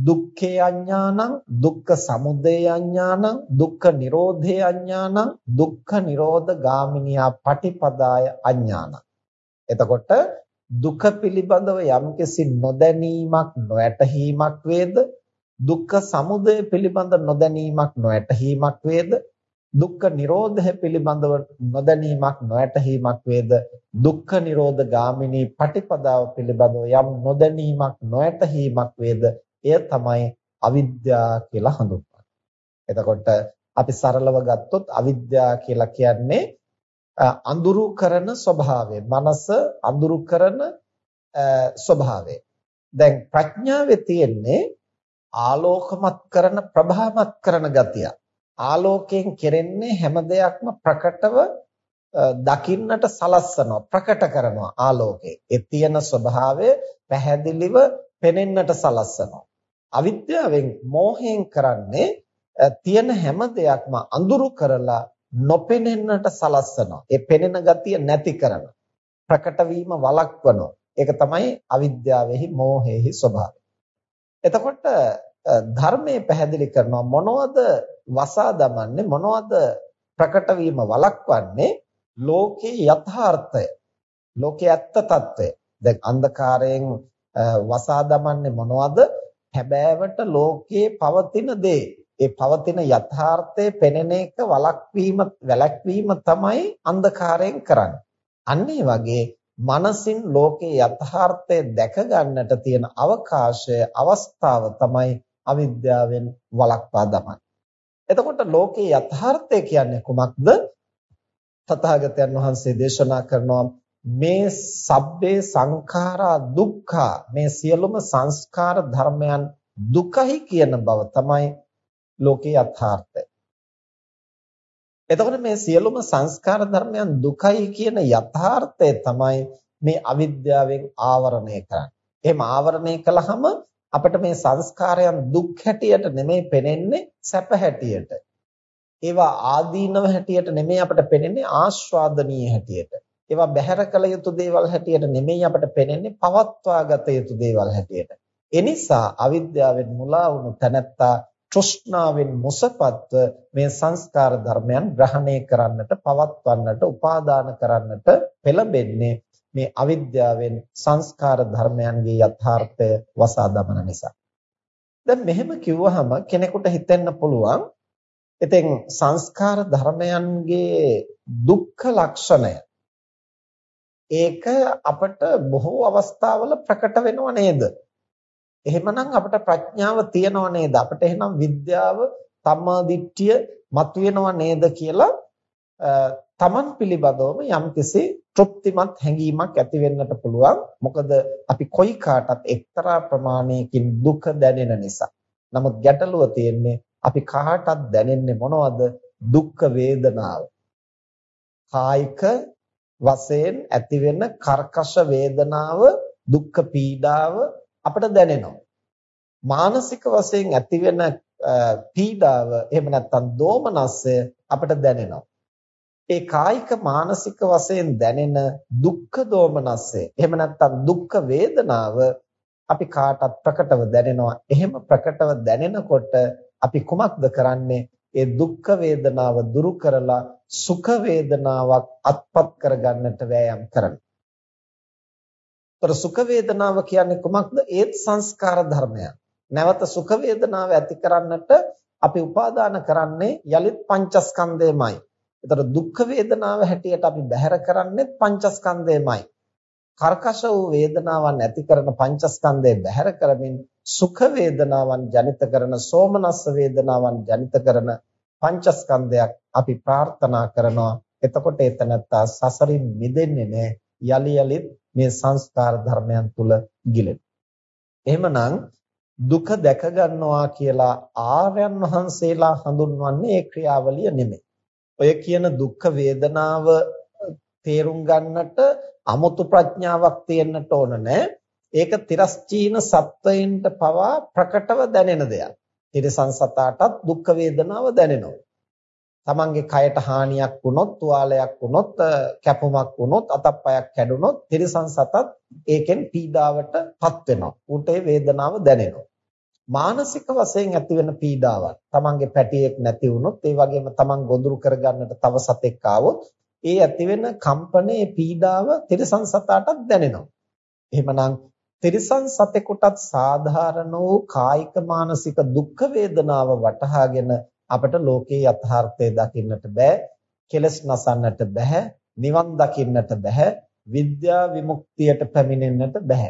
දුක්ඛේ අඥානං දුක්ඛ සමුදය අඥානං දුක්ඛ නිරෝධේ අඥානං දුක්ඛ නිරෝධ ගාමිනියා පටිපදාය අඥානං. එතකොට දුක පිළිබඳව යම්කිසි නොදැනීමක් නොඇතහීමක් වේද? දුක්ඛ සමුදය පිළිබඳ නොදැනීමක් නොඇතහීමක් වේද? දුක්ඛ නිරෝධය පිළිබඳව නොදැනීමක් නොඇතහීමක් වේද? දුක්ඛ නිරෝධ ගාමිනී පටිපදාව පිළිබඳව යම් නොදැනීමක් නොඇතහීමක් වේද? එය තමයි අවිද්‍යාව කියලා හඳුන්වන්නේ. එතකොට අපි සරලව ගත්තොත් අවිද්‍යාව කියලා කියන්නේ අඳුරු කරන ස්වභාවය. මනස අඳුරු කරන ස්වභාවය. දැන් ප්‍රඥාවේ තියෙන්නේ ආලෝකමත් කරන ප්‍රභාමත් කරන ගතිය. ආලෝකයෙන් කෙරෙන්නේ හැම දෙයක්ම ප්‍රකටව දකින්නට සලස්සනවා ප්‍රකට කරනවා ආලෝකේ. ඒ තියෙන ස්වභාවය පැහැදිලිව පෙනෙන්නට සලස්සනවා. අවිද්‍යාවෙන් මෝහයෙන් කරන්නේ තියෙන හැම දෙයක්ම අඳුරු කරලා නොපෙනෙන්නට සලස්සනවා. ඒ පෙනෙන ගතිය නැති කරනවා. ප්‍රකට වීම වළක්වනවා. ඒක තමයි අවිද්‍යාවෙහි මෝහයේහි ස්වභාවය. එතකොට ධර්මයේ පැහැදිලි කරනවා මොනවද වසා දමන්නේ මොනවද ප්‍රකට වීම වළක්වන්නේ ලෝකේ යථාර්ථය ලෝකයේ ඇත්ත తত্ত্বය දැන් අන්ධකාරයෙන් වසා දමන්නේ මොනවද හැබෑවට ලෝකයේ පවතින දේ ඒ පවතින යථාර්ථයේ පෙනෙන එක වළක්වීම වැළැක්වීම තමයි අන්ධකාරයෙන් කරන්නේ අන්න වගේ මනසින් ලෝකේ යථාර්ථය දැක ගන්නට තියෙන අවකාශය අවස්ථාව තමයි අවිද්‍යාවෙන් වළක්වා දමන්නේ. එතකොට ලෝකේ යථාර්ථය කියන්නේ කුමක්ද? තථාගතයන් වහන්සේ දේශනා කරනවා මේ සබ්බේ සංඛාරා දුක්ඛා මේ සියලුම සංස්කාර ධර්මයන් දුකයි කියන බව තමයි ලෝකේ යථාර්ථය. එතකොට මේ සියලුම සංස්කාර ධර්මයන් දුකයි කියන යථාර්ථය තමයි මේ අවිද්‍යාවෙන් ආවරණය කරන්නේ. එහෙම ආවරණය කළාම අපිට මේ සංස්කාරයන් දුක් හැටියට නෙමෙයි පෙනෙන්නේ සැප හැටියට. ඒවා ආදීනව හැටියට නෙමෙයි අපිට පෙනෙන්නේ ආස්වාදනීය හැටියට. ඒවා බැහැර කළ යුතු දේවල් හැටියට නෙමෙයි අපිට පෙනෙන්නේ පවත්වා ගත යුතු දේවල් හැටියට. එනිසා අවිද්‍යාවෙන් මුලා වුණු තැනැත්තා තෘෂ්ණාවෙන් මොසපත්ව මේ සංස්කාර ධර්මයන් ග්‍රහණය කරන්නට පවත්වන්නට උපාදාන කරන්නට පෙළඹෙන්නේ මේ අවිද්‍යාවෙන් සංස්කාර ධර්මයන්ගේ යථාර්ථය වසා දමන නිසා. දැන් මෙහෙම කිව්වහම කෙනෙකුට හිතෙන්න පුළුවන් ඉතින් සංස්කාර ධර්මයන්ගේ දුක්ඛ ලක්ෂණය ඒක අපට බොහෝ අවස්ථාවල ප්‍රකට වෙනව නේද? එහෙමනම් අපිට ප්‍රඥාව තියනව නේද? අපිට එහෙනම් විද්‍යාව, සම්මාදිට්ඨිය මතුවෙනව නේද කියලා තමන් පිළිබඳවම යම්කිසි තෘප්තිමත් හැඟීමක් ඇති වෙන්නට පුළුවන්. මොකද අපි කොයි කාටත් එක්තරා ප්‍රමාණයකින් දුක දැනෙන නිසා. නමුත් ගැටලුව තියෙන්නේ අපි කාටත් දැනෙන්නේ මොනවද? දුක් වේදනාව. කායික වශයෙන් ඇතිවෙන කර්කශ වේදනාව, දුක් පීඩාව අපිට දැනෙනවා. මානසික වශයෙන් ඇතිවෙන පීඩාව එහෙම නැත්නම් දෝමනස්සය අපිට දැනෙනවා. ඒ කායික මානසික වශයෙන් දැනෙන දුක්ඛ දෝමනස්සය එහෙම නැත්නම් දුක්ඛ වේදනාව අපි කාටත් ප්‍රකටව දැනෙනවා. එහෙම ප්‍රකටව දැනෙනකොට අපි කුමක්ද කරන්නේ? ඒ දුක්ඛ වේදනාව දුරු කරලා සුඛ වේදනාවක් අත්පත් කරගන්නට වෑයම් කරනවා. ତර සුඛ වේදනාව කියන්නේ කුමක්ද? ඒත් සංස්කාර ධර්මයක්. නැවත සුඛ වේදනාව ඇති කරන්නට අපි උපාදාන කරන්නේ යලිත් පංචස්කන්ධයමයි. ඒතර දුක්ඛ වේදනාව හැටියට අපි බැහැර කරන්නේ පංචස්කන්ධයමයි. කර්කශ වූ වේදනාවන් ඇති කරන පංචස්කන්ධය බැහැර කරමින් සුඛ වේදනාවන් ජනිත කරන සෝමනස්ස වේදනාවන් ජනිත කරන පංචස්කන්ධයක් අපි ප්‍රාර්ථනා කරනවා. එතකොට එතනත්තා සසරින් මිදෙන්නේ නැහැ. යලි යලිත් මේ සංස්කාර ධර්මයන් තුල ගිලෙන. එහෙමනම් දුක දැක ගන්නවා කියලා ආර්යයන් වහන්සේලා හඳුන්වන්නේ ඒ ක්‍රියාවලිය නෙමෙයි. ඔය කියන දුක්ඛ වේදනාව තේරුම් ගන්නට අමුතු ප්‍රඥාවක් තියෙන්නට ඕන නෑ. ඒක තිරස්චීන සත්වයින්ට පවා ප්‍රකටව දැනෙන දෙයක්. තිරසං සතාටත් දුක්ඛ වේදනාව දැනෙනවා. තමන්ගේ කයට හානියක් වුණොත්, තුවාලයක් වුණොත්, කැපුමක් වුණොත්, අතප්පයක් කැඩුනොත් තිරසං සතත් ඒකෙන් පීඩාවටපත් වෙනවා. ඌට ඒ වේදනාව දැනෙනවා. මානසික වශයෙන් ඇතිවෙන පීඩාවක්. තමන්ගේ පැටියෙක් නැති වුණොත්, ඒ වගේම තමන් ගොදුරු කරගන්නට තව සතෙක් ආවොත්, ඒ ඇතිවෙන කම්පනයේ පීඩාව තිරසං සතාටත් දැනෙනවා. එහෙමනම් තිරිසන් සතෙකුටත් සාධාරණ වූ කායික මානසික දුක් වේදනාව වටහාගෙන අපට ලෝකේ යථාර්ථය දකින්නට බෑ කෙලස් නසන්නට බෑ නිවන් දකින්නට බෑ විද්‍යා විමුක්තියට පැමිණෙන්නට බෑ.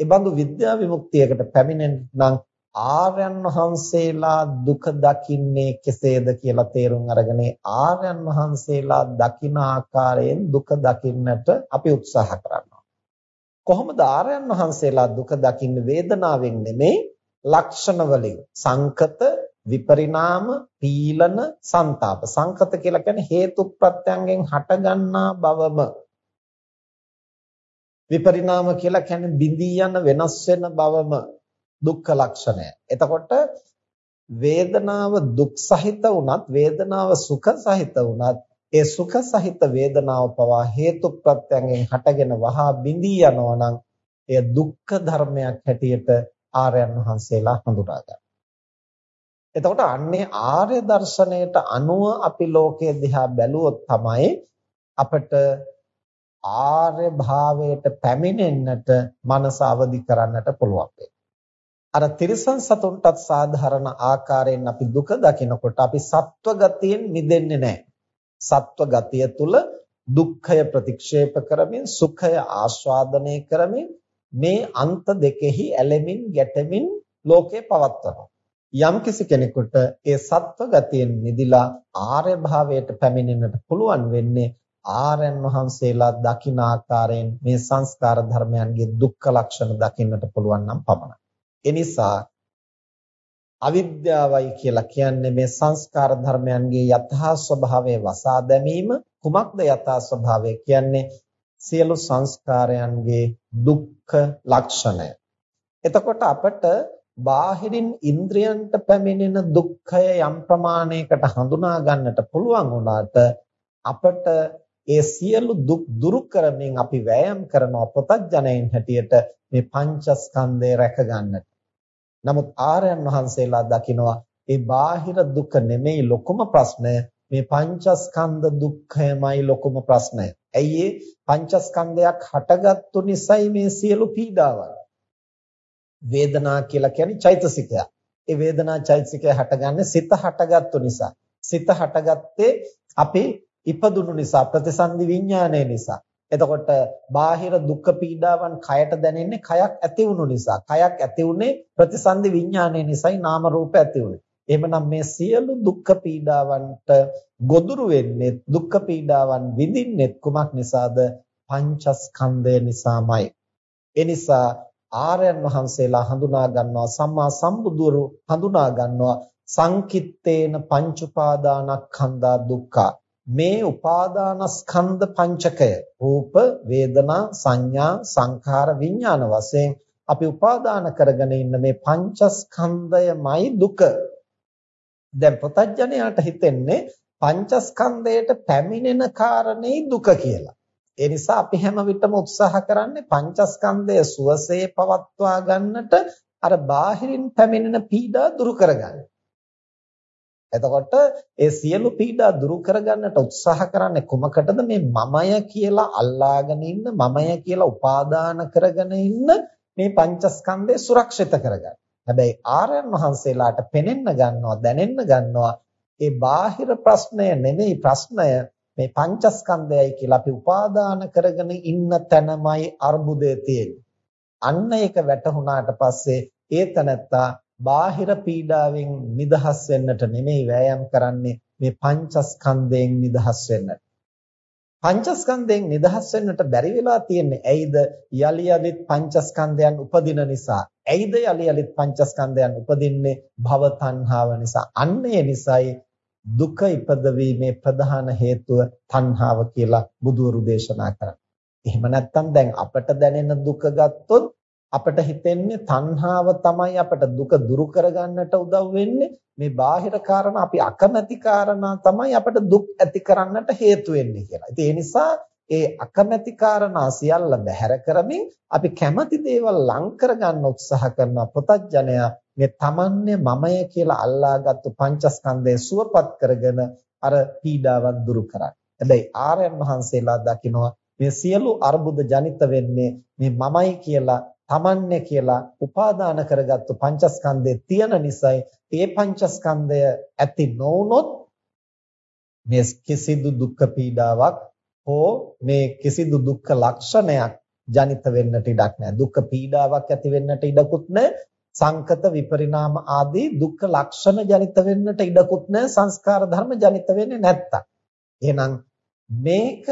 ඒ බඳු විද්‍යා විමුක්තියකට පැමිණෙන්න නම් ආර්යයන් වහන්සේලා දුක දකින්නේ කෙසේද කියලා තේරුම් අරගෙන ආර්යයන් වහන්සේලා දකින ආකාරයෙන් දුක දකින්නට අපි උත්සාහ කරනවා කොහොමද ආර්යයන් වහන්සේලා දුක දකින්නේ වේදනාවෙන් නෙමෙයි ලක්ෂණ වලින් සංකත විපරිණාම පීලන ਸੰతాප සංකත කියලා කියන්නේ හේතු ප්‍රත්‍යයෙන් හටගන්නා බවම. විපරිණාම කියලා කියන්නේ බිඳී යන වෙනස් වෙන බවම. දුක්ඛ ලක්ෂණය. එතකොට වේදනාව දුක් සහිත වුණත් වේදනාව සුඛ සහිත වුණත් ඒ සුඛ සහිත වේදනාව පවා හේතු ප්‍රත්‍යයෙන් හටගෙන වහා බිඳී යනවා නම් එය දුක්ඛ ධර්මයක් හැටියට ආර්යයන් වහන්සේලා හඳුනා ගන්නවා. එතකොට අන්නේ ආර්ය දර්ශනයට අනුව අපි ලෝකයේ දිහා බැලුවොත් තමයි අපිට ආර්ය භාවයට පැමිණෙන්නට මනස අවදි කරන්නට පුළුවන් අර තිරිසන් සතුන්ටත් සාධාරණ ආකාරයෙන් අපි දුක දකිනකොට අපි සත්ව ගතියෙන් මිදෙන්නේ නැහැ. සත්ව ගතිය තුල දුක්ඛය ප්‍රතික්ෂේප කරමින් සුඛය ආස්වාදනය කරමින් මේ අන්ත දෙකෙහි ඇලෙමින් ගැටෙමින් ලෝකේ පවත්වනවා. යම්කිසි කෙනෙකුට ඒ සත්ව ගතියෙන් මිදිලා ආර්ය භාවයට පැමිණෙන්නට පුළුවන් වෙන්නේ ආරයන් වහන්සේලා දකින ආකාරයෙන් මේ සංස්කාර ධර්මයන්ගේ දුක්ඛ ලක්ෂණ දකින්නට පුළුවන් නම් පමණයි. ඒ නිසා අවිද්‍යාවයි කියලා කියන්නේ මේ සංස්කාර ධර්මයන්ගේ යථා ස්වභාවය වසා දැමීම කුමක්ද යථා ස්වභාවය කියන්නේ සියලු සංස්කාරයන්ගේ දුක්ඛ ලක්ෂණය. එතකොට අපට බාහිරින් ඉන්ද්‍රයන්ට පැමිණෙන දුක්ඛය යම් ප්‍රමාණයකට හඳුනා ගන්නට පුළුවන් වුණාට අපට ඒ සියලු දුක් දුරු කරමින් අපි වෑයම් කරනවා ප්‍රතඥයන් හැටියට මේ පංචස්කන්ධය රැක ගන්නට. නමුත් ආර්යයන් වහන්සේලා දකිනවා ඒ බාහිර දුක නෙමෙයි ලොකුම ප්‍රශ්නය මේ පංචස්කන්ධ දුක්ඛයමයි ලොකුම ප්‍රශ්නය. ඇයි ඒ පංචස්කන්ධයක් හටගත්තු නිසයි මේ සියලු පීඩාවල්. වේදනා කියලා කියන්නේ චෛතසිකය. ඒ වේදනා චෛතසිකය හටගන්නේ සිත හටගත්තු නිසා. සිත හටගත්තේ අපි ඉපදුණු නිසා ප්‍රතිසන්දි විඥානය නිසා. එතකොට බාහිර දුක් පීඩාවන් කයට දැනෙන්නේ කයක් ඇති වුණු නිසා. කයක් ඇති උනේ ප්‍රතිසන්දි විඥානය නිසායි නාම රූප ඇති උනේ. එහෙමනම් මේ සියලු දුක් පීඩාවන්ට ගොදුරු වෙන්නේ දුක් පීඩාවන් විඳින්නේ කුමක් නිසාද? පංචස්කන්ධය නිසාමයි. ඒ නිසා ආර්යයන් වහන්සේලා හඳුනා ගන්නවා සම්මා සම්බුදුරු හඳුනා ගන්නවා සංකිට්තේන පංච උපාදානස්කන්ධා දුක්ඛ මේ උපාදානස්කන්ධ පංචකය රූප වේදනා සංඥා සංඛාර විඥාන වශයෙන් අපි උපාදාන කරගෙන ඉන්න මේ පංචස්කන්ධයමයි දුක දැන් ප්‍රතඥයාට හිතෙන්නේ පංචස්කන්ධයට පැමිණෙන කාරණේ දුක කියලා ඒ නිසා අපි හැම විටම උත්සාහ කරන්නේ පංචස්කන්ධය සුවසේ පවත්වා ගන්නට අර බාහිරින් පැමිණෙන පීඩා දුරු කරගන්න. එතකොට ඒ සියලු පීඩා දුරු කරගන්නට උත්සාහ කරන්නේ කුමකටද මේ මමය කියලා අල්ලාගෙන ඉන්න මමය කියලා උපාදාන කරගෙන ඉන්න මේ පංචස්කන්ධය සුරක්ෂිත කරගන්න. හැබැයි ආර්යයන් වහන්සේලාට පෙනෙන්න ගන්නවා දැනෙන්න ගන්නවා ඒ බාහිර ප්‍රශ්නය නෙමෙයි ප්‍රශ්නය මේ පංචස්කන්ධයයි කියලා අපි උපාදාන කරගෙන ඉන්න තැනමයි අර්බුදය තියෙන්නේ. අන්න ඒක වැටහුණාට පස්සේ ඒ තනත්තා බාහිර පීඩාවෙන් නිදහස් වෙන්නට නෙමෙයි වෑයම් කරන්නේ මේ පංචස්කන්ධයෙන් නිදහස් වෙන්නට. පංචස්කන්ධයෙන් නිදහස් වෙන්නට බැරි වෙලා තියෙන්නේ ඇයිද? යලි යලිත් පංචස්කන්ධයන් උපදින නිසා. ඇයිද යලි යලිත් පංචස්කන්ධයන් උපදින්නේ? භව තණ්හාව නිසා. අන්න ඒ නිසායි දුක ඉපදවීමේ ප්‍රධාන හේතුව තණ්හාව කියලා බුදුවරු දේශනා කරා. එහෙම නැත්නම් දැන් අපට දැනෙන දුක ගත්තොත් අපට හිතෙන්නේ තණ්හාව තමයි අපට දුක දුරු කරගන්නට උදව් වෙන්නේ මේ බාහිර කාරණා අපි අකමැති කාරණා තමයි අපට දුක් ඇති කරන්නට හේතු වෙන්නේ කියලා. ඉතින් ඒ නිසා ඒ අකමැති කාරණා සියල්ල බැහැර කරමින් අපි කැමති දේවල් ලං කරගන්න උත්සාහ කරන පුතඥයා මේ තමන්නේ මමය කියලා අල්ලාගත්තු පංචස්කන්ධය සුවපත් කරගෙන අර පීඩාවක් දුරු කරන්නේ. හැබැයි ආර්යයන් වහන්සේලා දකිනවා මේ සියලු අර්බුද ජනිත වෙන්නේ මේ මමයි කියලා තමන්නේ කියලා උපාදාන කරගත්තු පංචස්කන්ධය තියෙන නිසායි ඒ පංචස්කන්ධය ඇති නොවුනොත් මේ කිසිදු දුක් පීඩාවක් හෝ මේ කිසිදු දුක්ඛ ලක්ෂණයක් ජනිත වෙන්නට ඉඩක් නැහැ. දුක්ඛ පීඩාවක් ඇති වෙන්නට ඉඩකුත් නැහැ. සංකත විපරිණාම ආදී දුක්ඛ ලක්ෂණ ජනිත වෙන්නට ඉඩකුත් නැහැ. සංස්කාර ධර්ම ජනිත වෙන්නේ නැත්තම්. එහෙනම් මේක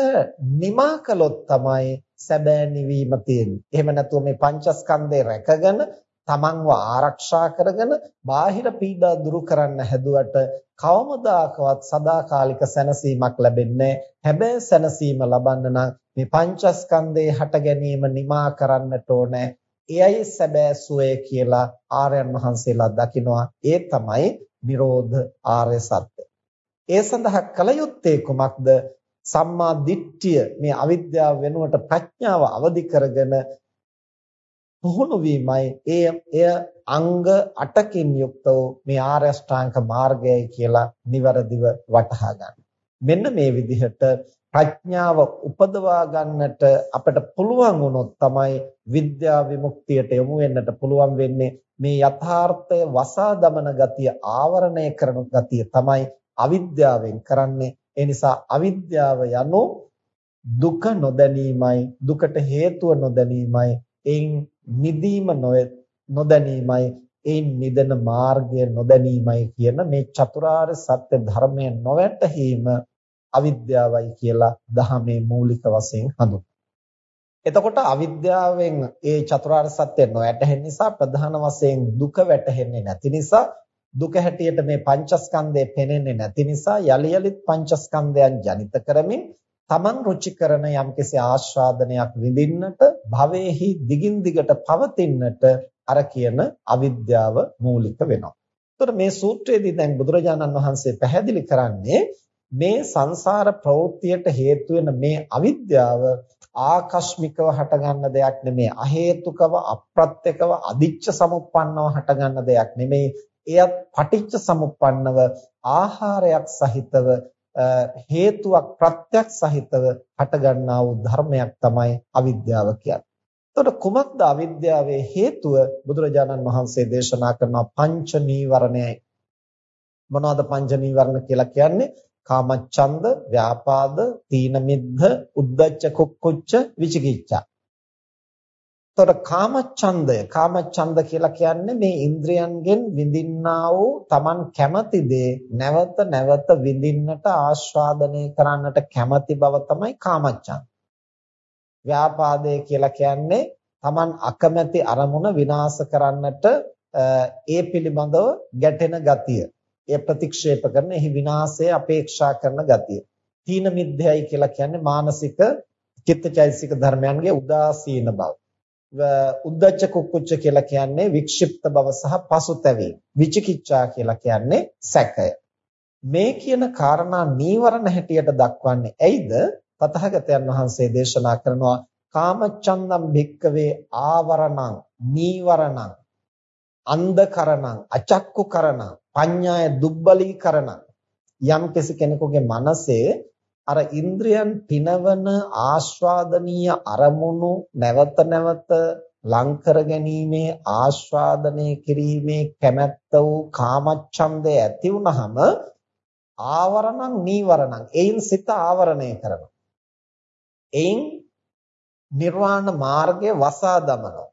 නිමා කළොත් තමයි සැබෑ නිවීම තියෙන්නේ. එහෙම නැතුව මේ පංචස්කන්ධේ රැකගෙන තමන්ව ආරක්ෂා කරගෙන බාහිර පීඩා දුරු කරන්න හැදුවට කවමදාකවත් සදාකාලික සැනසීමක් ලැබෙන්නේ හැබැයි සැනසීම ලබන්න නම් මේ පංචස්කන්ධේ හට ගැනීම නිමා කරන්නට ඕනේ. එයයි සැබෑ සුවය කියලා ආර්යයන් වහන්සේලා දකිනවා. ඒ තමයි නිරෝධ ආර්ය සත්‍ය. ඒ සඳහා කල යුත්තේ කුමක්ද? සම්මා දිට්ඨිය මේ අවිද්‍යාව වෙනුවට ප්‍රඥාව අවදි කරගෙන පුහුණු වීමයි. ඒ එය අංග 8කින් යුක්ත වූ මේ ආර්ය අෂ්ටාංග මාර්ගයයි කියලා નિවරදිව වටහා ගන්න. මෙන්න මේ විදිහට ප්‍රඥාව උපදවා ගන්නට අපිට පුළුවන් වුණොත් තමයි විද්‍යා විමුක්තියට යොමු වෙන්නට පුළුවන් වෙන්නේ. මේ යථාර්ථය වසා දමන ගතිය ආවරණය කරන ගතිය තමයි අවිද්‍යාවෙන් කරන්නේ. ඒ නිසා අවිද්‍යාව යනු දුක නොදැනීමයි දුකට හේතුව නොදැනීමයි එයින් නිදීම නොදැනීමයි එයින් නිදන මාර්ගය නොදැනීමයි කියන මේ චතුරාර්ය සත්‍ය ධර්මය නොවැටහීම අවිද්‍යාවයි කියලා දහමේ මූලික වශයෙන් හඳුන්වනවා. එතකොට අවිද්‍යාවෙන් ඒ චතුරාර්ය සත්‍ය නොවැටහෙන නිසා ප්‍රධාන වශයෙන් දුක වැටහෙන්නේ නැති නිසා දුක හැටියට මේ පංචස්කන්ධය පෙනෙන්නේ නැති නිසා යලි යලිත් පංචස්කන්ධයන් ජනිත කරමින් Taman රුචි කරන යම්කිසි ආස්වාදනයක් විඳින්නට භවයේහි දිගින් දිගට පවතින්නට අර කියන අවිද්‍යාව මූලික වෙනවා. එතකොට මේ සූත්‍රයේදී දැන් බුදුරජාණන් වහන්සේ පැහැදිලි කරන්නේ මේ සංසාර ප්‍රවෘත්තියට හේතු වෙන මේ අවිද්‍යාව ආකස්මිකව හටගන්න දෙයක් නෙමෙයි අහේතුකව අප්‍රත්‍යකව අදිච්ච සමුප්පන්නව හටගන්න දෙයක් නෙමෙයි එයත් පටිච්ච සමුප්පන්නව ආහාරයක් සහිතව හේතුවක් ප්‍රත්‍යක් සහිතව හටගන්නා වූ ධර්මයක් තමයි අවිද්‍යාව කියන්නේ. එතකොට කුමක්ද අවිද්‍යාවේ හේතුව? බුදුරජාණන් වහන්සේ දේශනා කරන පංච නීවරණයයි. මොනවද පංච නීවරණ කියලා කියන්නේ? කාමච්ඡන්ද, ව්‍යාපාද, තීන මිද්ධ, උද්ධච්ච කුක්කුච්ච, විචිකිච්ඡා. එතකොට කාමච්ඡන්දය කාමච්ඡන්ද කියලා කියන්නේ මේ ඉන්ද්‍රයන්ගෙන් විඳින්නා වූ Taman කැමති දේ නැවත නැවත විඳින්නට ආස්වාදනය කරන්නට කැමති බව තමයි කාමච්ඡන්ද. ව්‍යාපාදය කියලා කියන්නේ Taman අකමැති අරමුණ විනාශ කරන්නට ඒ පිළිබඳව ගැටෙන ගතිය. ඒ ප්‍රතික්ෂේප කරන එහි විනාශය අපේක්ෂා කරන ගතිය. තීන මිද්දයයි කියලා කියන්නේ මානසික චිත්තචෛතසික ධර්මයන්ගේ උදාසීන බව. උද්දච්ච කුක්කුච්ච කියලා කියන්නේ වික්ෂිප්ත බව සහ පසුතැවීම. විචිකිච්ඡා කියලා කියන්නේ සැකය. මේ කියන කාරණා නීවරණ හැටියට දක්වන්නේ ඇයිද? තථාගතයන් වහන්සේ දේශනා කරනවා කාමච්ඡන්දම් භික්කවේ ආවරණං නීවරණං අන්ධකරණං අචක්කුකරණං පඤ්ඤාය දුබ්බලීකරණං යම් කෙනෙකුගේ මනසේ අර ඉන්ද්‍රයන් පිනවන ආස්වාදනීය අරමුණු නැවත නැවත ලං කර ගැනීමේ ආස්වාදනය කිරීමේ කැමැත්ත වූ කාමච්ඡන්දය ඇති වුනහම ආවරණං නීවරණං එයින් සිත ආවරණය කරනවා. එයින් නිර්වාණ මාර්ගය වසා දමනවා.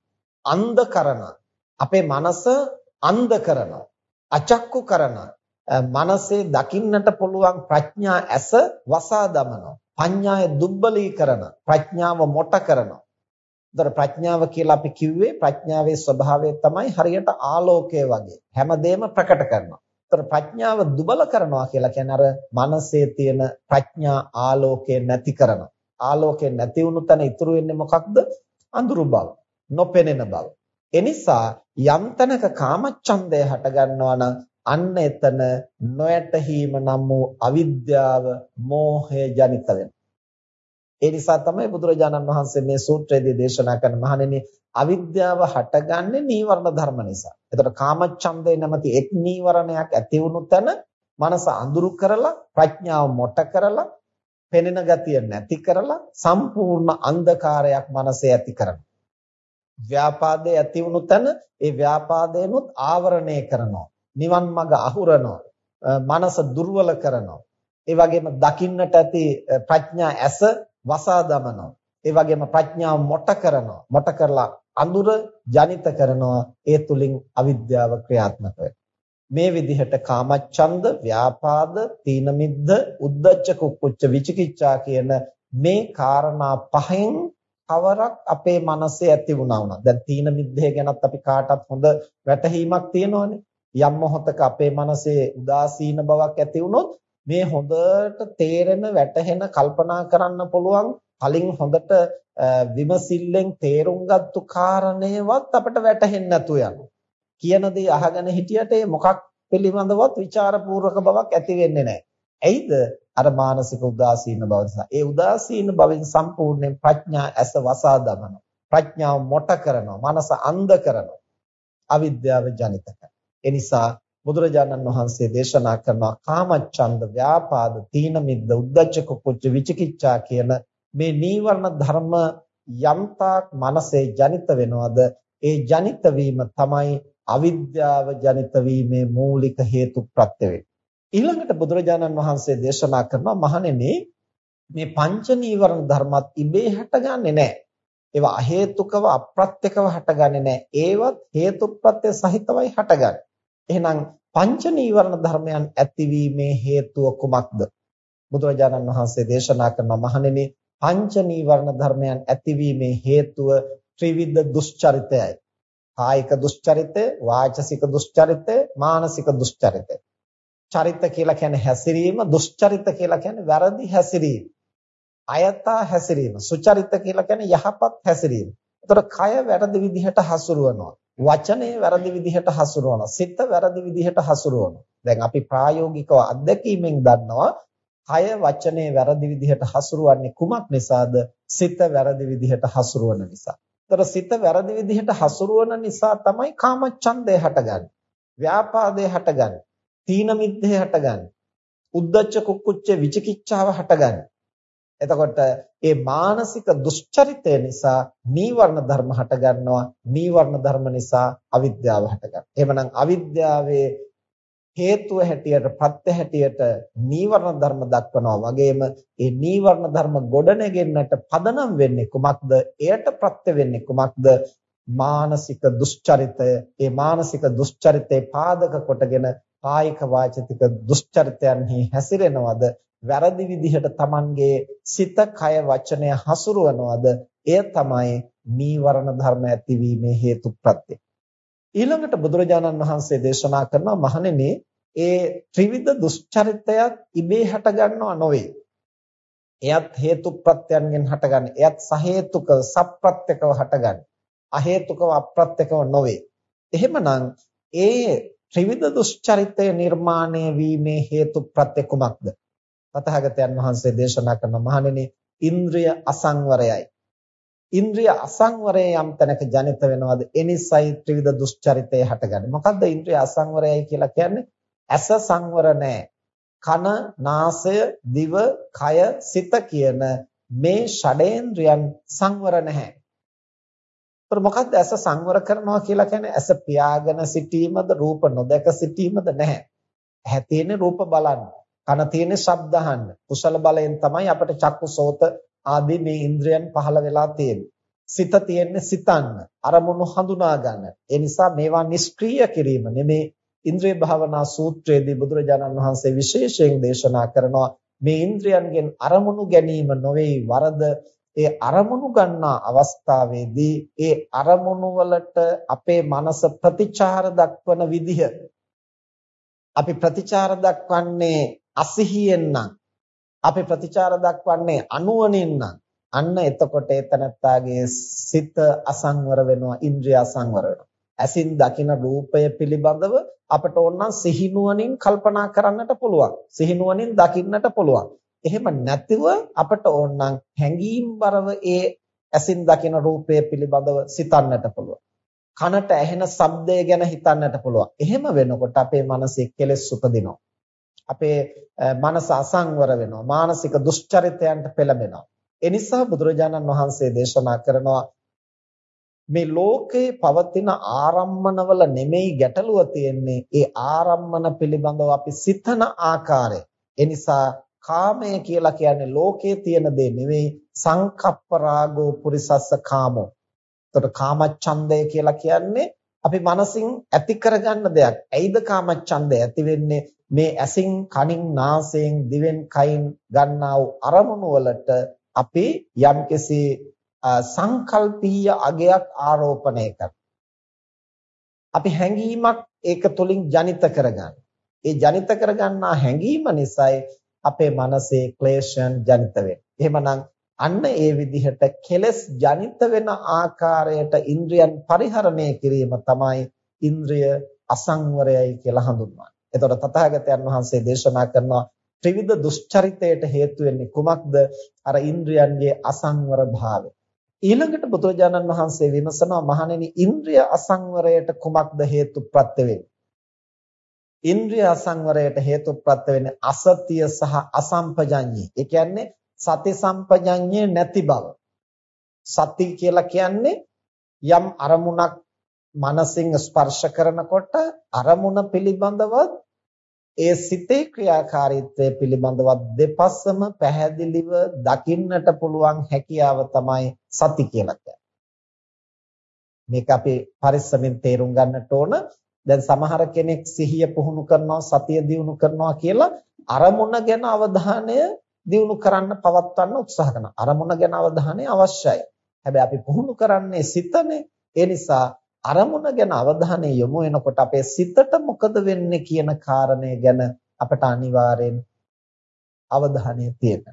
අන්ධ කරන අපේ මනස අන්ධ කරනවා. අචක්කු කරනවා. මනසේ දකින්නට පුළුවන් ප්‍රඥා ඇස වසා දමනවා. පඤ්ඤාය දුබ්බලීකරන ප්‍රඥාව මොට කරනවා. ඒතර ප්‍රඥාව කියලා අපි කිව්වේ ප්‍රඥාවේ ස්වභාවය තමයි හරියට ආලෝකය වගේ හැමදේම ප්‍රකට කරනවා. ඒතර ප්‍රඥාව දුබල කරනවා කියලා කියන්නේ අර මනසේ තියෙන ප්‍රඥා ආලෝකය නැති කරනවා. ආලෝකය නැති වුණු තැන ඉතුරු වෙන්නේ මොකක්ද? අඳුරු බව, නොපෙනෙන බව. එනිසා යම් තැනක කාමච්ඡන්දය හට ගන්නවා නම් අන්න එතන නොයැටහීම නම් වූ අවිද්‍යාව, මෝහය ජනිත වෙනවා. ඒ නිසා තමයි බුදුරජාණන් වහන්සේ මේ සූත්‍රයේදී දේශනා කරන මහණෙනි අවිද්‍යාව හටගන්නේ නීවරණ ධර්ම නිසා. එතකොට කාමච්ඡන්දේ නැමැති එක් නීවරණයක් ඇති වුණු තැන මනස අඳුරු කරලා ප්‍රඥාව මොට කරලා පෙනෙන ගතිය නැති කරලා සම්පූර්ණ අන්ධකාරයක් මනසේ ඇති කරනවා. ව්‍යාපාදයේ ඇති වුණු තැන ඒ ව්‍යාපාදේනොත් ආවරණය කරනවා. නිවන් මඟ අහුරනවා. මනස දුර්වල කරනවා. ඒ වගේම දකින්නට ඇති ප්‍රඥා ඇස වසා දමනවා. ඒ වගේම ප්‍රඥාව මොට කරනවා. මොට කරලා අඳුර ජනිත කරනවා. ඒ තුලින් අවිද්‍යාව ක්‍රියාත්මක මේ විදිහට කාමච්ඡන්ද, ව්‍යාපාද, තීන මිද්ද, උද්ධච්ච කුක්කුච්ච විචිකිච්ඡා කියන මේ காரணා පහෙන් කවරක් අපේ මනසේ ඇති වුණා වුණා. දැන් තීන මිද්දේ ගැනත් අපි කාටත් හොඳ වැටහීමක් තියෙනවනේ. යම් මොහොතක අපේ මනසේ උදාසීන බවක් ඇති වුණොත් මේ හොඳට තේරෙන වැටහෙන කල්පනා කරන්න පුළුවන් කලින් හොඳට විමසිල්ලෙන් තේරුම් ගත්තු කාරණේවත් අපිට වැටහෙන්නේ නැතු යනවා. කියන දේ අහගෙන හිටියට ඒ මොකක් පිළිබඳවත් ਵਿਚාරපූර්වක බවක් ඇති වෙන්නේ නැහැ. ඇයිද? අර මානසික උදාසීන බව නිසා. ඒ උදාසීන බවෙන් සම්පූර්ණයෙන් ප්‍රඥා ඇස වසා දමනවා. ප්‍රඥාව මොට කරනවා. මනස අන්ධ කරනවා. අවිද්‍යාව ජනිත කරනවා. ඒ නිසා බුදුරජාණන් වහන්සේ දේශනා කරනවා කාමච්ඡන්ද ව්‍යාපාද තීන මිද්ද උද්ධච්ච කුච්ච විචිකිච්ඡා කියන මේ නීවරණ ධර්ම යම්තාක් මනසේ ජනිත වෙනවද ඒ ජනිත වීම තමයි අවිද්‍යාව ජනිත වීමේ මූලික හේතු ප්‍රත්‍ය ඊළඟට බුදුරජාණන් වහන්සේ දේශනා කරනවා මහණෙනි මේ පංච නීවරණ ධර්මත් ඉබේ හටගන්නේ නැහැ. ඒවා අහේතුකව අප්‍රත්‍යකව හටගන්නේ නැහැ. ඒවත් හේතුප්‍රත්‍ය සහිතවයි හටගන්නේ. එහෙනම් පංච නීවරණ ධර්මයන් ඇතිවීමේ හේතුව කුමක්ද? බුදුරජාණන් වහන්සේ දේශනා කරන මහණෙනි පංච නීවරණ ධර්මයන් ඇතිවීමේ හේතුව ත්‍රිවිධ දුෂ්චරිතයයි. කායික දුෂ්චරිතය, වාචසික දුෂ්චරිතය, මානසික දුෂ්චරිතය. චරිත කියලා කියන්නේ හැසිරීම, දුෂ්චරිත කියලා කියන්නේ වැරදි හැසිරීම. අයථා හැසිරීම. සුචරිත කියලා කියන්නේ යහපත් හැසිරීම. ඒතර කය වැරදි විදිහට හසුරුවනවා. වචනේ වැරදි විදිහට හසුරුවනවා. සිත වැරදි විදිහට හසුරුවනවා. දැන් අපි ප්‍රායෝගිකව අත්දැකීමෙන් දන්නවා කය වචනේ වැරදි විදිහට හසුරුවන්නේ කුමක් නිසාද? සිත වැරදි විදිහට හසුරුවන නිසා. ඒතර සිත වැරදි විදිහට හසුරුවන නිසා තමයි කාමච්ඡන්දය හටගන්නේ. ව්‍යාපාදය හටගන්නේ. තීන මිද්දේ හටගන්නේ. උද්දච්ච කුක්කුච්ච විචිකිච්ඡාව හටගන්නේ. එතකොට මේ මානසික දුෂ්චරිතය නිසා නීවරණ ධර්ම හටගන්නවා. නීවරණ ධර්ම නිසා අවිද්‍යාව හටගන්නවා. එහෙමනම් අවිද්‍යාවේ හේතුව හැටියට ප්‍රත්‍ය හැටියට නීවරණ ධර්ම දක්වනවා වගේම ඒ නීවරණ ධර්ම ගොඩනගෙන්නට පදනම් වෙන්නේ කුමක්ද? එයට ප්‍රත්‍ය වෙන්නේ කුමක්ද? මානසික දුෂ්චරිතය. ඒ මානසික දුෂ්චරිතේ පාදක කොටගෙන කායික වාචික දුෂ්චරිතයන්හි හැසිරෙනවද? වැරදි විදිහට Tamanගේ සිත, කය, වචනය හසුරුවනවද? එය තමයි නීවරණ ධර්ම ඇතිවීමේ හේතු ප්‍රත්‍ය. ඊළඟට බුදුරජාණන් වහන්සේ දේශනා කරනවා මහණෙනි ඒ ත්‍රිවිධ දුෂ්චරිතයත් ඉබේ හට ගන්නව නොවේ. එයත් හේතු ප්‍රත්‍යයන්ගෙන් හටගන්නේ. එයත් සහේතුක සප්‍රත්‍යකව හටගන්නේ. අහේතුකව අප්‍රත්‍යකව නොවේ. එහෙමනම් ඒ ත්‍රිවිධ දුෂ්චරිතය නිර්මාණය වීමේ හේතු ප්‍රත්‍ය කුමක්ද? තථාගතයන් වහන්සේ දේශනා කරන මහණෙනි ඉන්ද්‍රිය අසංවරයයි. ඉන්ද්‍රිය අසංවරය යම් තැනක ජනිත වෙනවද? එනිසයි ත්‍රිවිධ දුෂ්චරිතය හටගන්නේ. මොකද්ද ඉන්ද්‍රිය අසංවරයයි කියලා කියන්නේ? ඇස සංවර නැහැ. කන, නාසය, දිව, කය, සිත කියන මේ ෂඩේන්ද්‍රයන් සංවර නැහැ. ඒතර මොකද්ද ඇස සංවර කරනවා කියලා කියන්නේ ඇස පියාගෙන සිටීමද රූප නොදක සිටීමද නැහැ. ඇහැ තියෙන රූප බලන්න. කන තියෙන ශබ්ද අහන්න. කුසල බලයෙන් තමයි අපිට චක්කු සෝත ආදී මේ ඉන්ද්‍රයන් පහළ වෙලා තියෙන්නේ. සිත තියෙන්නේ සිතන්න, අරමුණු හඳුනා ගන්න. ඒ නිසා මේවා නිෂ්ක්‍රීය කිරීම නෙමේ ඉන්ද්‍රිය භාවනා සූත්‍රයේදී බුදුරජාණන් වහන්සේ විශේෂයෙන් දේශනා කරනවා මේ ඉන්ද්‍රයන්ගෙන් අරමුණු ගැනීම නොවේ වරද ඒ අරමුණු ගන්නා අවස්ථාවේදී ඒ අරමුණු වලට අපේ මනස ප්‍රතිචාර දක්වන විදිහ අපි ප්‍රතිචාර දක්වන්නේ අසිහියෙන් නම් අපි ප්‍රතිචාර දක්වන්නේ අනුවණින් නම් අන්න එතකොට එතනත්තාගේ සිත අසංවර වෙනවා ඉන්ද්‍රිය අසංවර වෙනවා ඇසින් දකින රූපය පිළිබඳව අපට ඕනනම් සිහිනුවණින් කල්පනා කරන්නට පුළුවන්. සිහිනුවණින් දකින්නට පුළුවන්. එහෙම නැතිව අපට ඕනනම් හැඟීම්overව ඒ ඇසින් දකින රූපය පිළිබඳව සිතන්නට පුළුවන්. කනට ඇහෙන ශබ්දය ගැන හිතන්නට පුළුවන්. එහෙම වෙනකොට අපේ මනසේ කෙලෙස් උපදිනවා. අපේ මනස අසංවර වෙනවා. මානසික දුෂ්චරිතයන්ට පෙළඹෙනවා. ඒ නිසා බුදුරජාණන් වහන්සේ දේශනා කරනවා මේ ලෝකේ පවතින ආරම්මනවල නෙමෙයි ගැටලුව තියෙන්නේ ඒ ආරම්මන පිළිබඳව අපි සිතන ආකාරය. ඒ නිසා කාමය කියලා කියන්නේ ලෝකයේ තියෙන දේ නෙවෙයි සංකප්ප රාගෝ පුරිසස්ස කාමෝ. එතකොට කාමච්ඡන්දය කියලා කියන්නේ අපි මනසින් ඇති කරගන්න දෙයක්. ඇයිද කාමච්ඡන්දය ඇති වෙන්නේ? මේ ඇසින්, කනින්, නාසයෙන්, දිවෙන්, කයින් ගන්නා වූ අරමුණු වලට අපි යම්කිසි සංකල්පීය අගයක් ආරෝපණය කරනවා. අපි හැඟීමක් ඒක තුලින් ජනිත කරගන්න. ඒ ජනිත කරගන්නා හැඟීම නිසායි අපේ මනසේ ක්ලේශයන් ජනිත වෙන්නේ. එහෙමනම් අන්න ඒ විදිහට කෙලස් ජනිත වෙන ආකාරයට ඉන්ද්‍රියන් පරිහරණය කිරීම තමයි ඉන්ද්‍රිය අසංවරයයි කියලා හඳුන්වන්නේ. එතකොට තථාගතයන් වහන්සේ දේශනා කරනවා ත්‍රිවිධ දුෂ්චරිතයට හේතු වෙන්නේ කුමක්ද? අර ඉන්ද්‍රියන්ගේ අසංවර භාවය. ඊළඟට බුදුරජාණන් වහන්සේ විමසනවා මහණෙනි ඉන්ද්‍රිය අසංවරයට කුමක්ද හේතු ප්‍රත්‍ය වෙන්නේ? ඉන්ද්‍රිය අසංවරයට හේතු ප්‍රත්‍ය වෙන්නේ අසතිය සහ අසම්පජඤ්ඤය. ඒ කියන්නේ සති සම්පජඤ්ඤය නැති බව. සති කියලා කියන්නේ යම් අරමුණක් මනසින් ස්පර්ශ කරනකොට අරමුණ පිළිබඳව ඒ සිතේ ක්‍රියාකාරීත්වය පිළිබඳව දෙපස්සම පැහැදිලිව දකින්නට පුළුවන් හැකියාව තමයි සති කියලා කියන්නේ. මේක අපි පරිස්සමෙන් තේරුම් ගන්නට ඕන. දැන් සමහර කෙනෙක් සිහිය පුහුණු කරනවා සතිය දියුණු කරනවා කියලා අරමුණ ගැන අවධානය දියුණු කරන්න පවත්වන්න උත්සාහ කරනවා. අරමුණ ගැන අවධානය අවශ්‍යයි. හැබැයි අපි පුහුණු කරන්නේ සිතනේ. ඒ නිසා අරමුණ ගැන අවධානය යොමු වෙනකොට අපේ සිතට මොකද වෙන්නේ කියන කාරණය ගැන අපට අනිවාර්යෙන් අවධානය තියෙන්න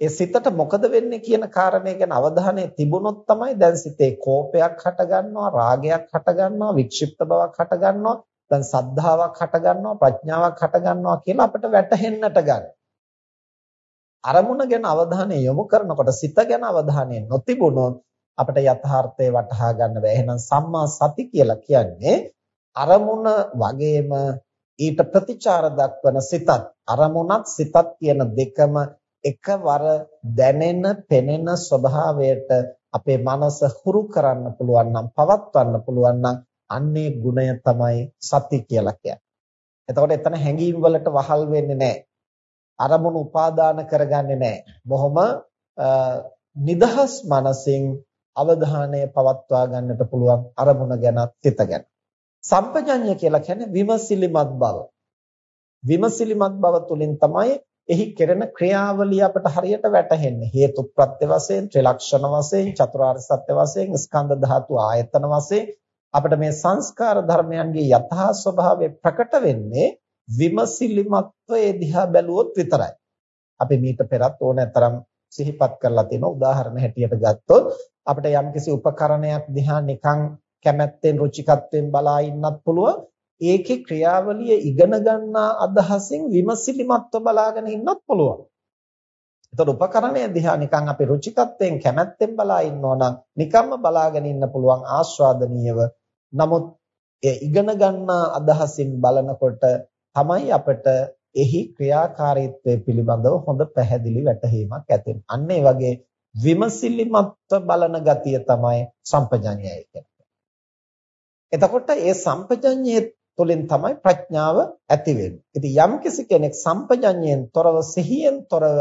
ඒ සිතට මොකද වෙන්නේ කියන කාරණය ගැන අවධානය තිබුණොත් තමයි දැන් සිතේ කෝපයක් හටගන්නවා රාගයක් හටගන්නවා වික්ෂිප්ත බවක් හටගන්නවා දැන් සද්ධාාවක් හටගන්නවා ප්‍රඥාවක් හටගන්නවා කියලා අපිට වැටහෙන්නට ගන්න. අරමුණ ගැන අවධානය යොමු කරනකොට සිත ගැන අවධානය නොතිබුණොත් අපිට යථාර්ථය වටහා ගන්න බැහැ. එහෙනම් සම්මා සති කියලා කියන්නේ අරමුණ වගේම ඊට ප්‍රතිචාර දක්වන සිතත් අරමුණත් සිතත් කියන දෙකම එකවර දැනෙන, පෙනෙන ස්වභාවයට අපේ මනස හුරු කරන්න පුළුවන් නම්, පවත්වන්න පුළුවන් නම් අන්නේ ගුණය තමයි සති කියලා කියන්නේ. එතකොට එතන හැඟීම් වලට වහල් වෙන්නේ නැහැ. අරමුණු උපාදාන කරගන්නේ නැහැ. බොහොම නිදහස් මනසින් අවධානය පවත්වා ගන්නට පුළුවන් අරමුණ ගැන සිත ගැන. සම්පජඤ්ඤය කියලා කියන්නේ විමසිලිමත් බව. විමසිලිමත් බව තුලින් තමයි එහි කෙරෙන ක්‍රියාවලිය අපට හරියට වැටහෙන්නේ. හේතු ප්‍රත්‍ය වශයෙන්, ත්‍රිලක්ෂණ වශයෙන්, චතුරාර්ය සත්‍ය වශයෙන්, ස්කන්ධ ධාතු ආයතන වශයෙන් අපිට මේ සංස්කාර ධර්මයන්ගේ යථා ස්වභාවය ප්‍රකට වෙන්නේ විමසිලිමත්වයේ දිහා බැලුවොත් විතරයි. අපි මීට පෙරත් ඕනෑතරම් සිහිපත් කරලා තියෙන උදාහරණ හැටියට ගත්තොත් අපිට යම්කිසි උපකරණයක් දිහා නිකන් කැමැත්තෙන් රුචිකත්වයෙන් බලා ඉන්නත් පුළුවන්. ඒකේ ක්‍රියාවලිය ඉගෙන ගන්නා අදහසින් විමසිලිමත්ව බලාගෙන ඉන්නත් පුළුවන්. එතකොට උපකරණය දිහා නිකන් අපි රුචිකත්වයෙන් කැමැත්තෙන් බලා ඉන්නවා නම් නිකම්ම බලාගෙන ඉන්න පුළුවන් ආස්වාදනීයව. නමුත් ඒ ඉගෙන ගන්නා අදහසින් බලනකොට තමයි අපිට එහි ක්‍රියාකාරීත්වය පිළිබඳව හොඳ පැහැදිලි වැටහීමක් ඇති වෙන්නේ. අන්න ඒ වගේ විමසිලිමත්ව බලන ගතිය තමයි සම්පජඤ්ඤය කියන්නේ. එතකොට ඒ සම්පජඤ්ඤයේ තුළින් තමයි ප්‍රඥාව ඇති වෙන්නේ. ඉතින් යම් කිසි කෙනෙක් සම්පජඤ්ඤයෙන් තොරව සිහියෙන් තොරව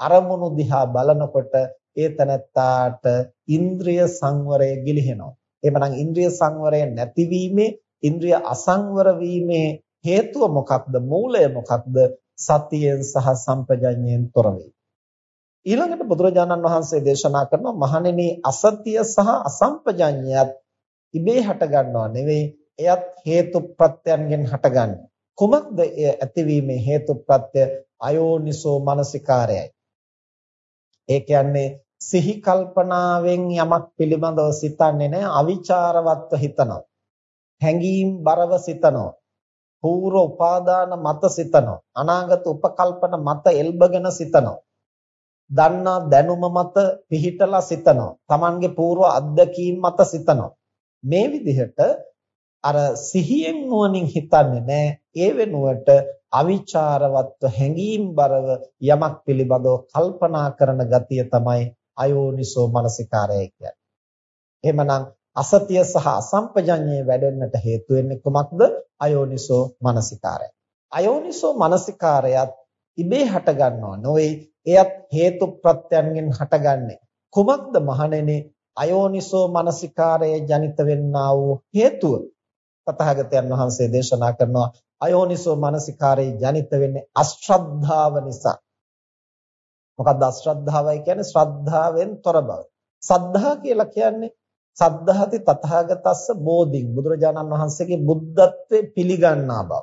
අරමුණු දිහා බලනකොට ඒ තනත්තාට ඉන්ද්‍රිය සංවරය ගිලිහෙනවා. එහෙමනම් ඉන්ද්‍රිය සංවරය නැතිවීමේ ඉන්ද්‍රිය අසංවර වීමේ හේතුව මොකක්ද? මූලය මොකක්ද? සතියෙන් සහ සම්පජඤ්ඤයෙන් තොර වේ. ඊළඟට බුදුරජාණන් වහන්සේ දේශනා කරනවා මහණෙනි අසතිය සහ අසම්පජඤ්ඤයත් ඉබේ හට ගන්නව නෙවෙයි එයත් හේතු ප්‍රත්‍යයන්ගෙන් හටගන්නේ කුමක්ද එය ඇතිවීමේ හේතු ප්‍රත්‍ය අයෝනිසෝ මනසිකාරයයි ඒ කියන්නේ සිහි කල්පනාවෙන් යමක් පිළිබඳව සිතන්නේ නැහැ අවිචාරවත්ව හිතනවා හැඟීම් බරව සිතනවා පූර්ව උපාදාන මත සිතනවා අනාගත උපකල්පන මත එල්බගෙන සිතනවා දන්නා දැනුම මත පිහිටලා සිතනවා. Tamange పూర్ව අත්දැකීම් මත සිතනවා. මේ විදිහට අර සිහියෙන් නුවණින් හිතන්නේ නැහැ. ඒ වෙනුවට අවිචාරවත්ව හැඟීම් බරව යමක් පිළිබඳව කල්පනා කරන ගතිය තමයි අයෝනිසෝ මනසිකාරය කියන්නේ. එහෙමනම් අසතිය සහ අසම්පජඤ්ඤය වැඩෙන්නට හේතු වෙන්නේ කුමක්ද? අයෝනිසෝ මනසිකාරය. අයෝනිසෝ මනසිකාරයත් ඉබේ හට ගන්නව නොවේ. එයත් හේතු ප්‍රත්‍යයන්ගෙන් හටගන්නේ කුමක්ද මහණෙනි? අයෝනිසෝ මනසිකාරයේ ජනිත වෙන්නා වූ හේතුව. තථාගතයන් වහන්සේ දේශනා කරනවා අයෝනිසෝ මනසිකාරයේ ජනිත වෙන්නේ අශ්‍රද්ධාව නිසා. මොකක්ද අශ්‍රද්ධාවයි කියන්නේ? ශ්‍රද්ධාවෙන් තොර බව. සද්ධා කියලා කියන්නේ සද්ධාති තථාගතස්ස බෝධින් බුදුරජාණන් වහන්සේගේ බුද්ධත්වයේ පිළිගන්නා බව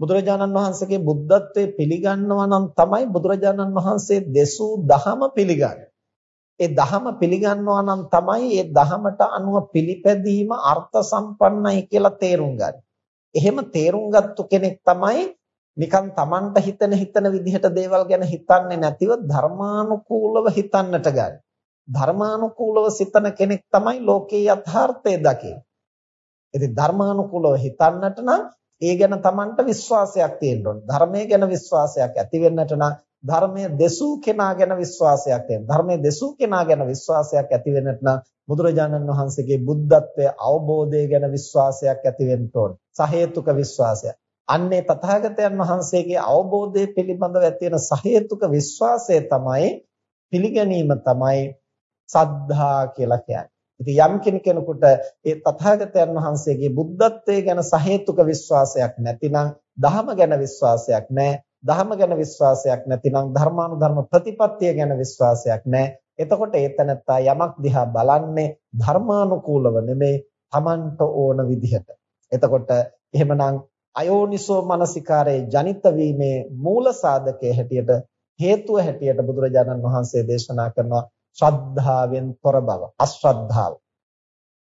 බුදුරජාණන් වහන්සේගේ බුද්ධත්වයේ පිළිගන්නවා නම් තමයි බුදුරජාණන් වහන්සේ දෙසූ දහම පිළිගන්නේ. ඒ දහම පිළිගන්නවා නම් තමයි ඒ දහමට අනුව පිළිපැදීම අර්ථ සම්පන්නයි කියලා තේරුම් ගන්න. එහෙම තේරුම් ගත්තු කෙනෙක් තමයි නිකන් Tamanට හිතන හිතන විදිහට දේවල් ගැන හිතන්නේ නැතිව ධර්මානුකූලව හිතන්නට ගන්නේ. ධර්මානුකූලව සිතන කෙනෙක් තමයි ලෝකේ යථාර්ථය දකින්නේ. ඉතින් ධර්මානුකූලව හිතන්නට නම් ඒ ගැන Tamanට විශ්වාසයක් තියෙන්න ඕන. ධර්මයේ ගැන විශ්වාසයක් ඇති වෙන්නට නම් ධර්මයේ දෙසූ කෙනා ගැන විශ්වාසයක් තියෙන්න. ධර්මයේ දෙසූ කෙනා ගැන විශ්වාසයක් ඇති වෙන්නට නම් බුදුරජාණන් වහන්සේගේ බුද්ධත්වයේ අවබෝධය ගැන විශ්වාසයක් ඇති වෙන්න ඕන. සහේතුක විශ්වාසයක්. අන්නේ තථාගතයන් වහන්සේගේ අවබෝධය පිළිබඳව ඇති වෙන සහේතුක විශ්වාසය තමයි පිළිගැනීම තමයි සද්ධා කියලා කියන්නේ. ඉතින් යම් කෙනෙකුට ඒ තථාගතයන් වහන්සේගේ බුද්ධත්වයේ ගැන සහේතුක විශ්වාසයක් නැතිනම් ධහම ගැන විශ්වාසයක් නැහැ. ධහම ගැන විශ්වාසයක් නැතිනම් ධර්මානුධර්ම ප්‍රතිපත්තිය ගැන විශ්වාසයක් නැහැ. එතකොට ඒතනත්තා යමක් දිහා බලන්නේ ධර්මානුකූලව නෙමෙයි Tamanට ඕන විදිහට. එතකොට එහෙමනම් අයෝනිසෝ මනසිකාරයේ ජනිත වීමේ මූල සාධකයේ හැටියට හේතුව හැටියට බුදුරජාණන් වහන්සේ දේශනා කරනවා ශ්‍රද්ධාවෙන් තොර බව අශ්‍රද්ධාව.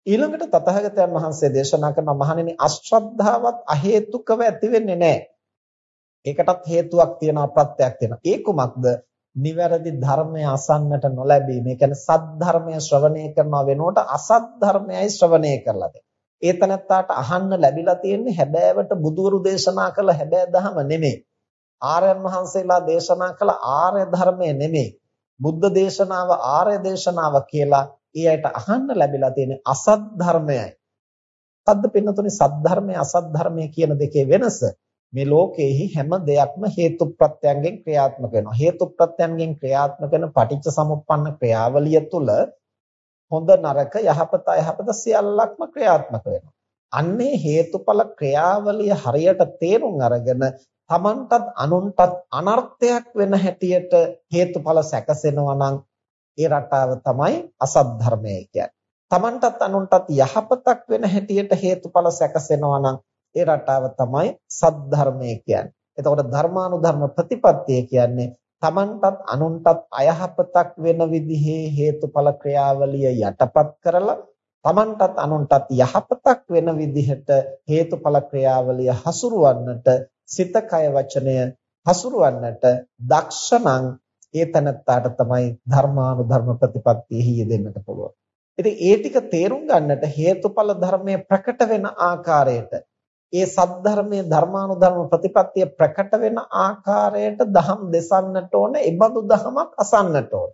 ඊළඟට තථාගතයන් වහන්සේ දේශනා කරන මහණෙනි අශ්‍රද්ධාවත් අහේතුකව ඇති වෙන්නේ නැහැ. ඒකටත් හේතුවක් තියෙනවා ප්‍රත්‍යක් තියෙනවා. ඒ කුමක්ද? නිවැරදි ධර්මය අසන්නට නොලැබීම. ඒ කියන්නේ සත් ධර්මය ශ්‍රවණය කරනවා වෙනුවට අසත් ධර්මයයි ශ්‍රවණය කරලා තියෙන්නේ. ඒ තනත්තාට අහන්න ලැබිලා තියෙන්නේ හැබෑවට බුදුවරු දේශනා කළ හැබෑ ධම නෙමෙයි. ආර්යයන් වහන්සේලා දේශනා කළ ආර්ය ධර්මය නෙමෙයි. බුද්ධ දේශනාව ආර්ය දේශනාව කියලා ඒ අයට අහන්න ලැබිලා තියෙන්නේ අසත් ධර්මයයි. සද්ද පින්නතුනේ සත් ධර්මය අසත් ධර්මය කියන දෙකේ වෙනස මේ ලෝකයේහි හැම දෙයක්ම හේතු ප්‍රත්‍යයෙන් ක්‍රියාත්මක වෙනවා. හේතු ප්‍රත්‍යයෙන් ක්‍රියාත්මක වෙන පටිච්ච සමුප්පන්න ක්‍රියාවලිය තුළ හොඳ නරක යහපත අයහපත සියල්ලක්ම ක්‍රියාත්මක වෙනවා. අන්නේ හේතුඵල ක්‍රියාවලිය හරියට තේරුම් අරගෙන තමන්ටත් අනුන්ටත් අනර්ථයක් වෙන හැටියට හේතුඵල සැකසෙනවා නම් ඒ රටාව තමයි අසත් ධර්මය කියන්නේ. තමන්ටත් අනුන්ටත් යහපතක් වෙන හැටියට හේතුඵල සැකසෙනවා නම් ඒ රටාව තමයි සත් ධර්මය කියන්නේ. එතකොට ධර්මානුධර්ම ප්‍රතිපත්තිය කියන්නේ තමන්ටත් අනුන්ටත් අයහපතක් වෙන විදිහේ හේතුඵල ක්‍රියාවලිය යටපත් කරලා තමන්ටත් අනුන්ටත් යහපතක් වෙන විදිහට හේතුඵල ක්‍රියාවලිය හසුරවන්නට සිත කය වචනය හසුරවන්නට දක්ෂණං ඒ තනත්තාට තමයි ධර්මානුධර්ම ප්‍රතිපත්තියෙහි යෙදෙන්නට පුළුවන්. ඉතින් ඒ ටික තේරුම් ගන්නට හේතුඵල ධර්මයේ ප්‍රකට වෙන ආකාරයට ඒ සද්ධර්මයේ ධර්මානුධර්ම ප්‍රතිපත්තිය ප්‍රකට වෙන ආකාරයට දහම් දෙසන්නට ඕන, ඒබඳු දහමක් අසන්නට ඕන.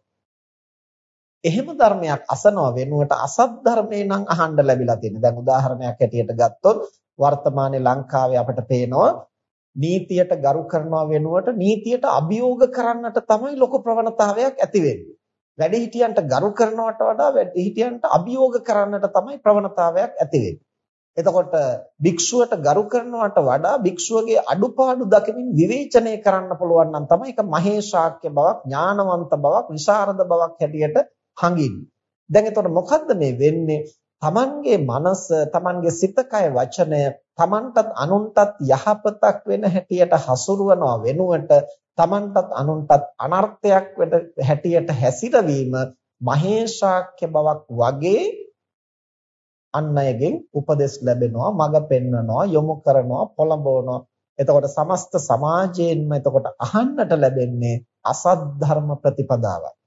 එහෙම ධර්මයක් අසනවා වෙනුවට අසත් ධර්මේ නම් අහන්න ලැබිලා තියෙනවා. දැන් උදාහරණයක් හැටියට ගත්තොත් වර්තමානයේ ලංකාවේ අපිට පේනවා නීතියට ගරු කරනවා වෙනුවට නීතියට අභියෝග කරන්නට තමයි ලොකු ප්‍රවණතාවයක් ඇති වෙන්නේ. වැඩිහිටියන්ට ගරු කරනවට වඩා වැඩිහිටියන්ට අභියෝග කරන්නට තමයි ප්‍රවණතාවයක් ඇති වෙන්නේ. එතකොට භික්ෂුවට ගරු කරනවට වඩා භික්ෂුවගේ අඩුපාඩු දකිමින් විවේචනය කරන්න පුළුවන් නම් තමයි ඒක මහේශාක්‍ය බවක් ඥානවන්ත බවක් විශාරද බවක් හැටියට හඟින්නේ. දැන් එතකොට මොකද්ද මේ වෙන්නේ? තමන්ගේ මනස, තමන්ගේ සිත කය වචනය තමන්ටත් අනුන්ටත් යහපතක් වෙන හැටියට හසුරුවනවා වෙනුවට තමන්ටත් අනුන්ටත් අනර්ථයක් වෙන හැටියට හැසිරවීම මහේශාක්‍ය බවක් වගේ අන් අයගෙන් උපදෙස් ලැබෙනවා මඟ පෙන්වනවා යොමු කරනවා පොළඹවනවා එතකොට සමස්ත සමාජයෙන්ම එතකොට අහන්නට ලැබෙන්නේ අසත් ධර්ම ප්‍රතිපදාවක්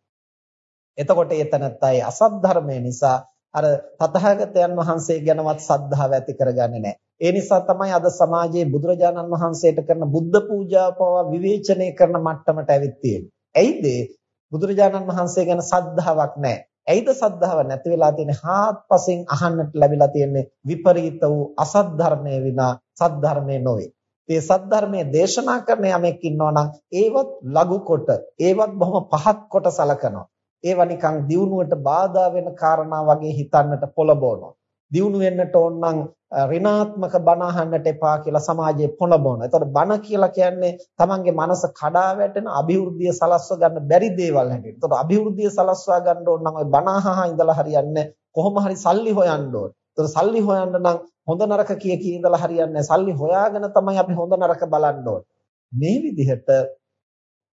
එතකොට ඒ තනත්තයි අසත් ධර්මය නිසා අර තථාගතයන් වහන්සේ ගැනවත් සද්ධාව ඇති කරගන්නේ නැහැ. ඒ නිසා තමයි අද සමාජයේ බුදුරජාණන් වහන්සේට කරන බුද්ධ පූජාව පවා විවේචනය කරන මට්ටමට ඇවිත් තියෙන්නේ. ඇයිද? බුදුරජාණන් වහන්සේ ගැන සද්ධාාවක් නැහැ. ඇයිද සද්ධාව නැති වෙලා තියෙන්නේ? හාත්පසින් අහන්නට ලැබිලා තියෙන්නේ විපරීත වූ අසත් ධර්මයේ විනා සත් ධර්මයේ නොවේ. මේ සත් ධර්මයේ දේශනා කරන යමෙක් ඉන්නවා නම් ඒවත් ලඝු කොට, ඒවත් බොහොම පහත් කොට සලකනවා. ඒවා නිකන් දියුණුවට බාධා වෙන කාරණා වගේ හිතන්නට පොළඹවනවා. දියුණු වෙන්නට ඕන නම් ඍණාත්මක බණ අහන්නට එපා කියලා සමාජයේ පොළඹවනවා. ඒතකොට බණ කියලා කියන්නේ තමන්ගේ මනස කඩා වැටෙන අභිවෘද්ධිය සලස්ව ගන්න බැරි දේවල් හැටියට. ඒතකොට අභිවෘද්ධිය සලස්වා ගන්න ඕන නම් ওই බණ අහහා ඉඳලා හරියන්නේ කොහොම හරි සල්ලි හොයන්න ඕන. ඒතකොට සල්ලි හොයන්න නම් හොඳ නරක කිය කී ඉඳලා හරියන්නේ සල්ලි හොයාගෙන තමයි අපි හොඳ නරක බලන්න ඕන. මේ විදිහට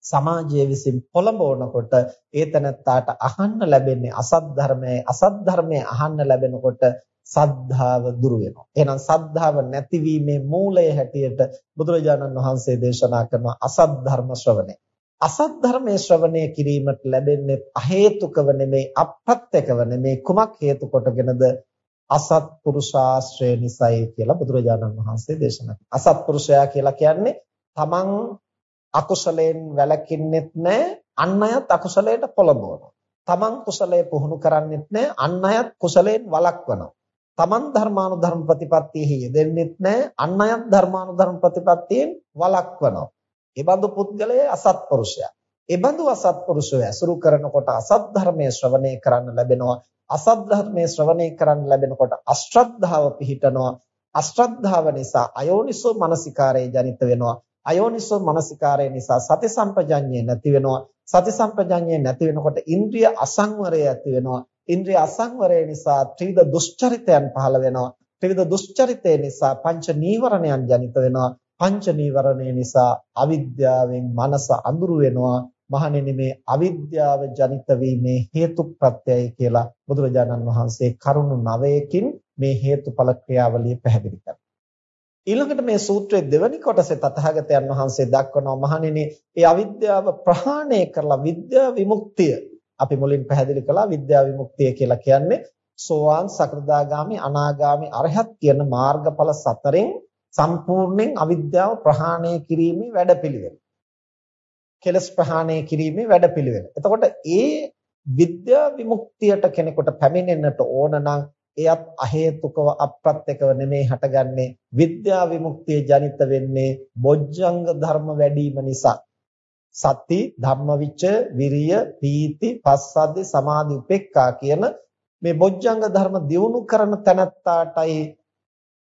සමාජය විසින් පොළඹවනකොට ඒ තැනත්තාට අහන්න ලැබෙන්නේ අසත් ධර්මයේ අසත් ධර්මයේ අහන්න ලැබෙනකොට සද්ධාව දුරු වෙනවා. එහෙනම් සද්ධාව නැතිවීමේ මූලය හැටියට බුදුරජාණන් වහන්සේ දේශනා කරන අසත් ධර්ම ශ්‍රවණය. අසත් ධර්මයේ ශ්‍රවණය කිරීමට ලැබෙන්නේ අහේතුකව නෙමෙයි අප්‍රත්‍යකව නෙමෙයි කුමක් හේතු කොටගෙනද අසත්පුරුෂාශ්‍රය නිසයි කියලා බුදුරජාණන් වහන්සේ දේශනා කළා. අසත්පුරුෂයා කියලා කියන්නේ තමන් අකුසලයෙන් වැළකින්නෙත් නැහැ අන් අයත් අකුසලයට පොළඹවනවා. තමන් කුසලයේ පුහුණු කරන්නෙත් නැහැ අන් අයත් කුසලයෙන් වළක්වනවා. තමන් ධර්මානුධර්ම ප්‍රතිපත්තියෙහි යෙදෙන්නෙත් නැහැ අන් අයත් ධර්මානුධර්ම ප්‍රතිපත්තියෙන් වළක්වනවා. ඒ බඳු පුද්ගලයා අසත්පුරුෂයා. ඒ බඳු අසත්පුරුෂය ඇසුරු කරනකොට අසත් ධර්මයේ ශ්‍රවණය කරන්න ලැබෙනවා. අසත් ධර්මයේ ශ්‍රවණය කරන්න ලැබෙනකොට අශ්‍රද්ධාව පිහිටනවා. අශ්‍රද්ධාව නිසා අයෝනිසෝ මනසිකාරය ජනිත වෙනවා. අයෝනිසෝ මනසිකාරය නිසා සති සම්පජඤ්ඤය නැති වෙනවා. සති සම්පජඤ්ඤය නැති වෙනකොට ඉන්ද්‍රිය අසංවරය ඇති වෙනවා. ඉන්ද්‍රිය අසංවරය නිසා ත්‍රිවිධ දුෂ්චරිතයන් පහළ වෙනවා. ත්‍රිවිධ දුෂ්චරිතය නිසා පංච නීවරණයන් ජනිත වෙනවා. පංච නීවරණය නිසා අවිද්‍යාවෙන් මනස අඳුරු වෙනවා. මහණෙනි මේ අවිද්‍යාව ජනිත වීමේ හේතු ප්‍රත්‍යයයි කියලා බුදුරජාණන් වහන්සේ කරුණු 9කින් මේ හේතුඵල ක්‍රියාවලිය පැහැදිලි කරනවා. ඊළඟට මේ සූත්‍රයේ දෙවැනි කොටසේ තථාගතයන් වහන්සේ දක්වනවා මහණෙනි ඒ අවිද්‍යාව ප්‍රහාණය කරලා විද්‍යා විමුක්තිය අපි මුලින් පැහැදිලි කළා විද්‍යා විමුක්තිය කියලා කියන්නේ සෝවාන් සකෘදාගාමි අනාගාමි අරහත් කියන මාර්ගඵල සතරෙන් සම්පූර්ණයෙන් අවිද්‍යාව ප්‍රහාණය කිරීමේ වැඩපිළිවෙල. කෙලස් ප්‍රහාණය කිරීමේ වැඩපිළිවෙල. එතකොට ඒ විද්‍යා විමුක්තියට කෙනෙකුට පැමිණෙන්නට ඕන නම් එයත් අහේතුකව අප්‍රත්‍යකව නෙමෙයි හටගන්නේ. විද්‍යා විමුක්තිය ජනිත වෙන්නේ බොජ්ජංග ධර්ම වැඩිම නිසා. සති ධම්මවිච විරිය පීති පස්සද්ධි සමාධි උපේක්ඛා කියන මේ බොජ්ජංග ධර්ම දියුණු කරන තැනත්තාටයි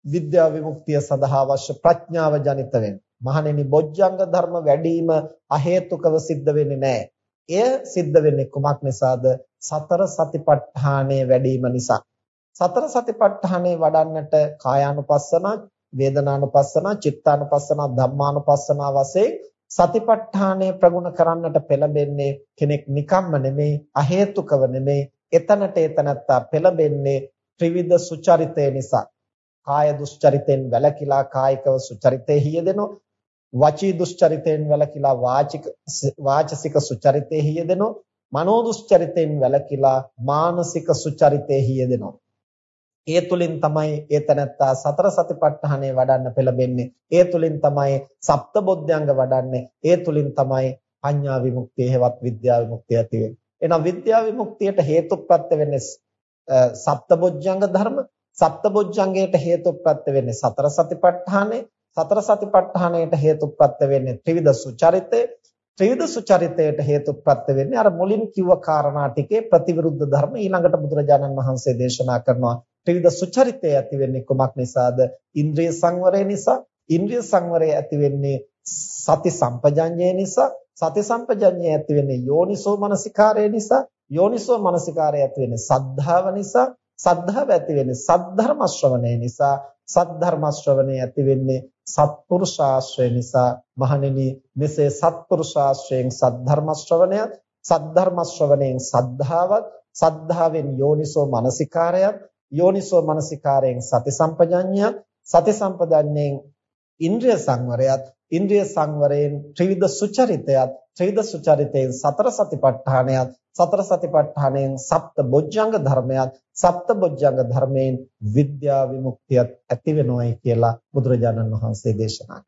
විද්‍යා විමුක්තිය සඳහා අවශ්‍ය ප්‍රඥාව ජනිත වෙන්නේ. මහණෙනි බොජ්ජංග ධර්ම වැඩිම අහේතුකව සිද්ධ වෙන්නේ නැහැ. එය සිද්ධ වෙන්නේ කුමක් නිසාද? සතර සතිපට්ඨානයේ වැඩිම නිසා. සතර සතිපට්ඨානේ වඩන්නට කායානුපස්සන, වේදනානුපස්සන, චිත්තානුපස්සන, ධම්මානුපස්සන වශයෙන් සතිපට්ඨානය ප්‍රගුණ කරන්නට පෙළඹෙන්නේ කෙනෙක් නිකම්ම නෙමෙයි අහේතුකව නෙමෙයි එතනට එතනත්තා පෙළඹෙන්නේ ත්‍රිවිධ සුචරිතය නිසා. කාය දුස්චරිතෙන් වැළකීලා කායිකව සුචරිතෙහි යෙදෙනවා වචී දුස්චරිතෙන් වැළකීලා වාචික වාචසික සුචරිතෙහි යෙදෙනවා මනෝ දුස්චරිතෙන් වැළකීලා මානසික සුචරිතෙහි යෙදෙනවා ඒ තුලින් තමයි ඒ තනත්තා සතර සතිපට්ඨානය වඩන්න පෙළඹෙන්නේ. ඒ තුලින් තමයි සප්තබොධ්‍යංග වඩන්නේ. ඒ තුලින් තමයි පඤ්ඤා විමුක්තිය හේවත් විද්‍යා විමුක්තිය ඇති වෙන්නේ. එහෙනම් විද්‍යා විමුක්තියට හේතුප්‍රත්‍ය වෙන්නේ සප්තබොධ්‍යංග ධර්ම. සප්තබොධ්‍යංගයට හේතුප්‍රත්‍ය වෙන්නේ සතර සතිපට්ඨානය. සතර සතිපට්ඨානයට හේතුප්‍රත්‍ය වෙන්නේ ත්‍රිවිධ සුචරිතය. ත්‍රිවිධ සුචරිතයට හේතුප්‍රත්‍ය වෙන්නේ අර මුලින් කිව්ව කාරණා ටිකේ ප්‍රතිවිරුද්ධ ධර්ම ඊළඟට බුදුරජාණන් වහන්සේ දේශනා කරනවා ත්‍රිවිධ සුචරිතය ඇති වෙන්නේ කුමක් නිසාද? ඉන්ද්‍රිය සංවරය නිසා. ඉන්ද්‍රිය සංවරය ඇති වෙන්නේ සති සම්පජඤ්ඤය නිසා. සති සම්පජඤ්ඤය ඇති වෙන්නේ යෝනිසෝ මනසිකාරය නිසා. යෝනිසෝ මනසිකාරය ඇති වෙන්නේ සද්ධාව නිසා. සද්ධාව ඇති වෙන්නේ සද්ධර්ම ශ්‍රවණය නිසා. සද්ධර්ම ශ්‍රවණය ඇති වෙන්නේ සත්පුරුෂාශ්‍රය නිසා. මහණෙනි මෙසේ සත්පුරුෂාශ්‍රයෙන් සද්ධර්ම ශ්‍රවණය සද්ධර්ම ශ්‍රවණයෙන් සද්ධාවත් සද්ධාවෙන් යෝනිසෝ මනසිකාරයත් යෝනිසෝ මනසිකාරයෙන් සති සම්පජඤ්ඤයත් සති සම්පදන්නේන් ඉන්ද්‍රිය සංවරයත් ඉන්ද්‍රිය සංවරයෙන් ත්‍රිවිධ සුචරිතයත් ත්‍රිවිධ සුචරිතයෙන් සතර සතිපට්ඨානයත් සතර සතිපට්ඨානයෙන් සප්ත බොජ්ජංග ධර්මයත් සප්ත බොජ්ජංග ධර්මයෙන් විද්‍යා විමුක්තියත් ඇති වෙනවයි කියලා බුදුරජාණන් වහන්සේ දේශනා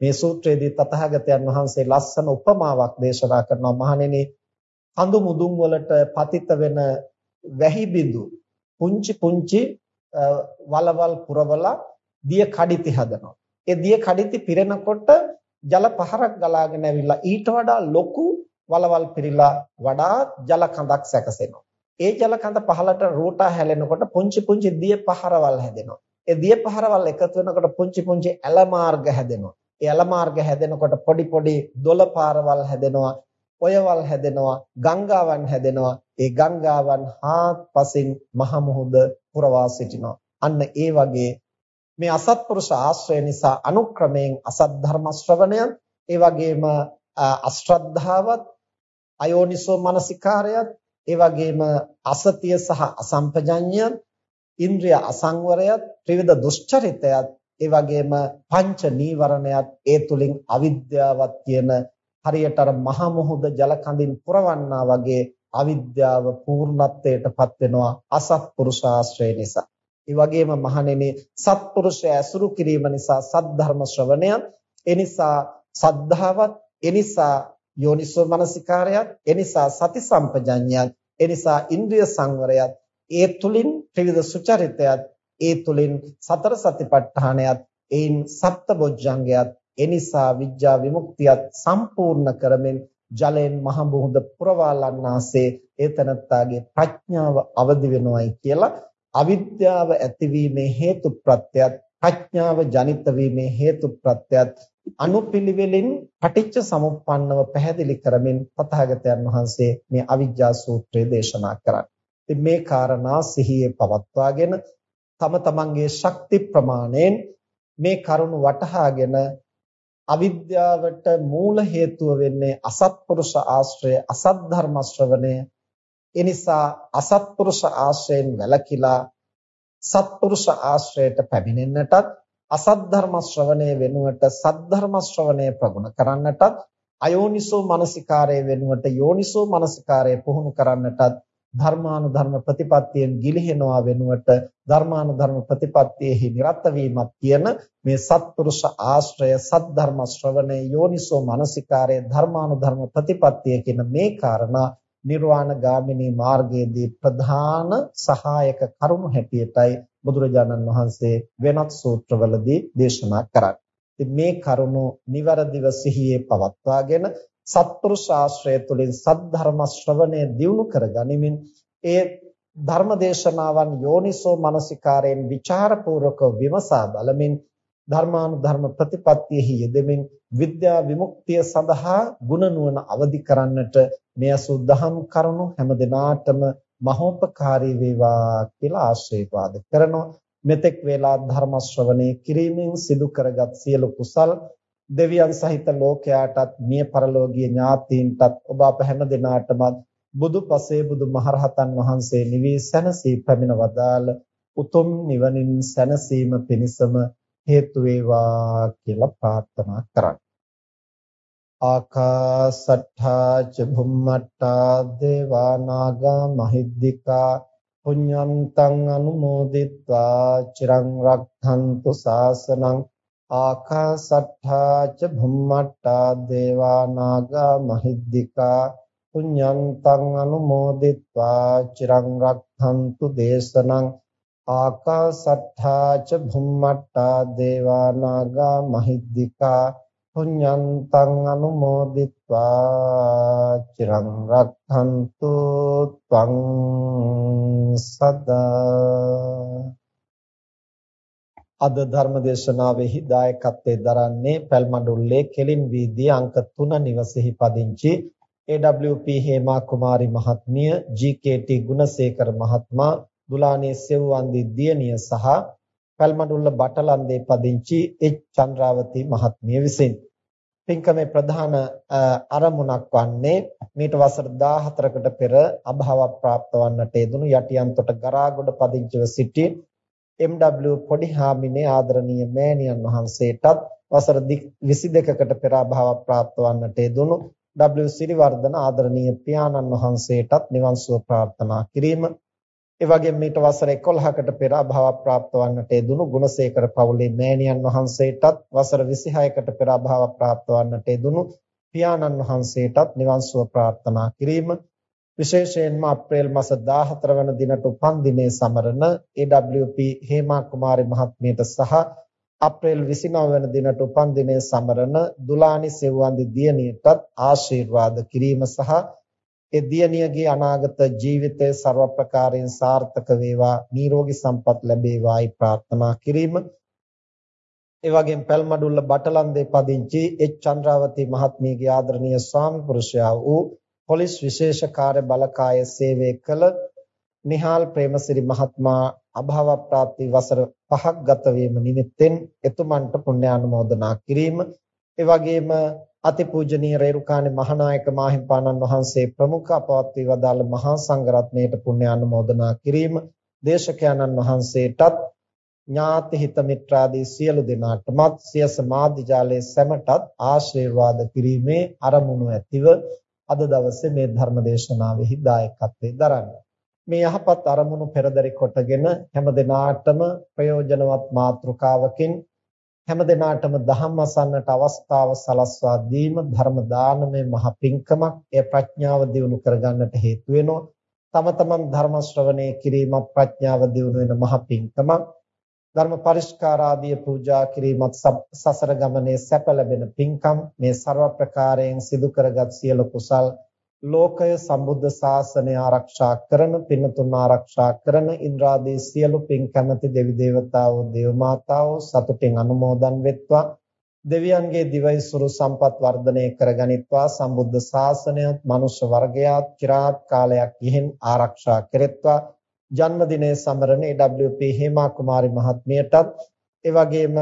මේ සූත්‍රයේදී තථාගතයන් වහන්සේ ලස්සන උපමාවක් දේශනා කරනවා මහණෙනි කඳු මුදුන් වලට පතිත වෙන වැහි බිඳු පුංචි පුංචි වලවල් පුරවලා දිය කඩਿੱති හදනවා. ඒ දිය කඩਿੱති පිරෙනකොට ජල පහරක් ගලාගෙන ඇවිල්ලා ඊට වඩා ලොකු වලවල් පිරීලා වඩා ජල කඳක් සැකසෙනවා. ඒ ජල කඳ පහලට රූටා හැලෙනකොට පුංචි පුංචි දිය පහරවල් හැදෙනවා. ඒ දිය පහරවල් එකතු වෙනකොට පුංචි පුංචි ඇල මාර්ග හැදෙනවා. ඒ ඇල මාර්ග හැදෙනකොට පොඩි පොඩි දොළ පාරවල් හැදෙනවා. ඔයවල් හැදෙනවා ගංගාවන් හැදෙනවා ඒ ගංගාවන් හාත්පසින් මහ මුහුද පුරවා සිටිනවා අන්න ඒ වගේ මේ අසත්පුරුෂ ආශ්‍රය නිසා අනුක්‍රමයෙන් අසත් ධර්ම ශ්‍රවණයත් ඒ වගේම අශ්‍රද්ධාවත් අයෝනිසෝ මනසිකාරයත් ඒ වගේම අසතිය සහ අසම්පජඤ්ඤයත් ඉන්ද්‍රිය අසංවරයත් ත්‍රිවිධ දුෂ්චරිතයත් ඒ වගේම පංච නීවරණයත් ඒ තුලින් අවිද්‍යාවත් කියන හරියට අර මහ මුහුද ජල කඳින් පුරවන්නා වගේ අවිද්‍යාව පූර්ණත්වයටපත් වෙනවා අසත්පුරුෂ ආශ්‍රය නිසා. ඒ වගේම මහණෙනි සත්පුරුෂය ඇසුරු කිරීම නිසා සද්ධර්ම ශ්‍රවණයත් එනිසා සද්ධාවත් එනිසා යෝනිසෝ මනසිකාරයත් එනිසා සති සම්පජඤ්ඤයත් එනිසා ඉන්ද්‍රිය සංවරයත් ඒ තුලින් ත්‍රිවිධ සුචරිතයත් ඒ තුලින් සතර සතිපට්ඨානයත් ඒන් සප්තබොජ්ජංගයත් එනිසා විඥා විමුක්තියත් සම්පූර්ණ කරමින් ජලයෙන් මහ මුහුද පුරවාලන්නාසේ ඒතනත්තාගේ ප්‍රඥාව අවදි වෙනවයි කියලා අවිද්‍යාව ඇතිවීමේ හේතු ප්‍රත්‍යත් ප්‍රඥාව ජනිත වීමේ හේතු ප්‍රත්‍යත් අනුපිළිවෙලින් පටිච්ච සමුප්පන්නව පැහැදිලි කරමින් තථාගතයන් වහන්සේ මේ අවිජ්ජා සූත්‍රය දේශනා කරන්නේ. ඉතින් මේ කාරණා සිහියේ පවත්වාගෙන තම තමන්ගේ ශක්ති ප්‍රමාණයෙන් මේ කරුණ වටහාගෙන අවිද්‍යාවට මූල හේතුව වෙන්නේ අසත්පුරුෂ ආශ්‍රය අසත් ධර්ම ශ්‍රවණය එනිසා අසත්පුරුෂ ආශ්‍රයෙන් වැළකීලා සත්පුරුෂ ආශ්‍රයයට පැමිණෙන්නටත් අසත් ධර්ම ශ්‍රවණය වෙනුවට සත් ධර්ම ශ්‍රවණය ප්‍රගුණ කරන්නටත් අයෝනිසෝ මනසිකාරය වෙනුවට යෝනිසෝ මනසිකාරය පුහුණු කරන්නටත් ධර්මානුධර්ම ප්‍රතිපත්තියෙන් ගිලිහෙනවා වෙනුවට ධර්මානුධර්ම ප්‍රතිපත්තියෙහි නිරත වීමක් කියන මේ සත්පුරුෂ ආශ්‍රය සද්ධර්ම ශ්‍රවණය යෝනිසෝ මනසිකාරය ධර්මානුධර්ම ප්‍රතිපත්තිය කියන මේ කාරණා නිර්වාණ ගාමිනී මාර්ගයේදී ප්‍රධාන සහායක කරුණු හැටියටයි බුදුරජාණන් වහන්සේ වෙනත් සූත්‍රවලදී දේශනා කරන්නේ. මේ කරුණු නිවරදිව සිහියේ පවත්වාගෙන සත්පුරුෂ ආශ්‍රය තුළින් සද්ධර්ම ශ්‍රවණය දියුණු කර ගනිමින් ඒ ධර්මදේශනාවන් යෝනිසෝ මනසිකාරයෙන් ਵਿਚාරපූර්වක විමසා බලමින් ධර්මානුධර්ම ප්‍රතිපත්තියෙහි යෙදෙමින් විද්‍යා විමුක්තිය සඳහා ගුණ නුවණ අවදි කරන්නට මෙය සුද්ධහම් කරුණු හැම දිනාටම මහෝපකාරී වේවා කියලා ආශිර්වාද කරනවා. මෙතෙක් වේලා ධර්ම ශ්‍රවණය කිරීමෙන් සිදු කරගත් සියලු කුසල් දෙවියන් සහිත ලෝකයාටත් මිය පරලෝකීය ඥාතීන්ටත් ඔබ අප හැම දිනාටම බුදු පසේ බුදු මහරහතන් වහන්සේ නිවී සැනසී පැමිණ වදාළ උතුම් නිවනින් සැනසීම පිණිසම හේතු වේවා කියලා ප්‍රාර්ථනා කරන්න. ආකාසට්ඨා ච භුම්මට්ඨා දේවා නාග මහිද්దికා පුඤ්ඤන්තං අනුමෝදිත්වා චිරං රක්ඛන්තු සාසනං ආකාසට්ඨා ච භුම්මට්ඨා දේවා නාග මහිද්దికා පුඤ්ඤන්තං අනුමෝදිත්වා චිරං රක්ඛන්තු දේශනං ආකාසට්ඨා ච භුම්මට්ඨා දේවා නාග මහිද්దికා පුඤ්ඤන්තං අනුමෝදිත්වා චිරං රක්ඛන්තු ත්වං සදා. අද ධර්ම දේශනාවෙහි දායකත්වයෙන් දරන්නේ පැල්මඩුල්ලේ කෙලින් වීදියේ අංක 3 නිවසේහි පදිංචි AWP හේමා කුමාරි මහත්මිය GKT ගුණසේකර මහත්මයා දුලානේ සෙව්වන්දි දියණිය සහ පැල්මඩුල්ල බටලන්දේ පදිංචි එච් චන්ද්‍රාවති මහත්මිය විසින්. පින්කමේ ප්‍රධාන අරමුණක් වන්නේ මීට වසර 14කට පෙර අභාව ප්‍රාප්ත වන්නට යෙදුණු යටියන්තොට ගරාගොඩ පදිංචිව සිටි MW පොඩිහාමිනේ ආදරණීය මෑණියන් වහන්සේටත් වසර 22කට පෙර අභාව ප්‍රාප්ත වන්නට යෙදුණු W සිරිවර්ධන ආදරණීය පියාණන් වහන්සේටත් නිවන් සුව ප්‍රාර්ථනා කිරීම ඒ වගේම මීට වසර 11කට පෙර අභාව ප්‍රාප්ත වන්නට යෙදුණු ගුණසේකර පවුලේ මෑණියන් වහන්සේටත් වසර 26කට පෙර අභාව ප්‍රාප්ත වන්නට යෙදුණු පියාණන් වහන්සේටත් නිවන් සුව ප්‍රාර්ථනා කිරීම. විශේෂයෙන්ම අප්‍රේල් මාස 14 වන දිනට උපන් දිනේ සමරන AWP හේමා කුමාරි මහත්මියට සහ අප්‍රේල් 29 වන දිනට උපන් දිනේ සමරන දුලානි සෙව්වන්දි දියණියටත් ආශිර්වාද කිරීම සහ ඒ දියණියගේ අනාගත ජීවිතය ਸਰව ප්‍රකාරයෙන් සාර්ථක වේවා නිරෝගී සම්පත් ලැබේවායි ප්‍රාර්ථනා කිරීම. ඒ වගේම පැල්මඩුල්ල බටලන්දේ පදිංචි එච්. චන්ද්‍රාවති මහත්මියගේ ආදරණීය ස්වාමි පුරුෂයා වූ පොලිස් විශේෂ කාර්ය බලකාය සේවය කළ නිහාල් ප්‍රේමසිරි මහත්මයා අභාව ප්‍රාප්ති වසර 5ක් ගත වීම නිමිත්තෙන් එතුමන්ට පුණ්‍යානුමෝදනා කිරීම. ඒ වගේම අතිපූජනීය රේරුකාණේ මහානායක මාහිම්පාණන් වහන්සේ ප්‍රමුඛ අපවත්වී වදාළ මහා සංඝරත්නයට පුණ්‍යානුමෝදනා කිරීම දේශකයන්න් වහන්සේටත් ඥාති හිත මිත්‍රාදී සියලු දෙනාටමත් සිය සමාධි ජාලයේ සැමටත් ආශිර්වාද කිරීමේ අරමුණු ඇතිව අද දවසේ මේ ධර්ම දේශනාවෙහි දායකත්වයෙන් දරන්න. මේ යහපත් අරමුණු පෙරදරි කොටගෙන හැම දිනාටම ප්‍රයෝජනවත් මාතෘකාවකින් හැම දිනාටම ධම්ම අසන්නට අවස්ථාව සලස්වා දීම ධර්ම දානමය මහ පිංකමක්. එය ප්‍රඥාව දියුණු කරගන්නට හේතු වෙනවා. තම තමන් ධර්ම ශ්‍රවණය කිරීමත් ප්‍රඥාව දියුණු වෙන මහ පිංකමක්. ධර්ම පරිස්කාර ආදී පූජා කිරීමත් සසර ගමනේ සැප ලැබෙන පිංකම්. මේ ਸਰව ප්‍රකාරයෙන් සිදු කරගත් සියලු කුසල් ලෝකය සම්බුද්ධ ශාසනය ආරක්ෂා කරන පින්නතුන් ආරක්ෂා කරන ඉන්ද්‍රාදී සියලු පින් කැමැති දෙවි දේවතාවෝ දේව මාතාවෝ සතුටින් අනුමෝදන් වෙත්වා. දෙවියන්ගේ දිවයිසුරු සම්පත් වර්ධනය කරගනිත්වා. සම්බුද්ධ ශාසනයත් මනුෂ්‍ය වර්ගයාත් চিරාත් කාලයක් ඉහෙන් ආරක්ෂා කෙරෙත්වා. ජන්මදිනයේ සමරන AWP හේමා කුමාරි මහත්මියටත් ඒ වගේම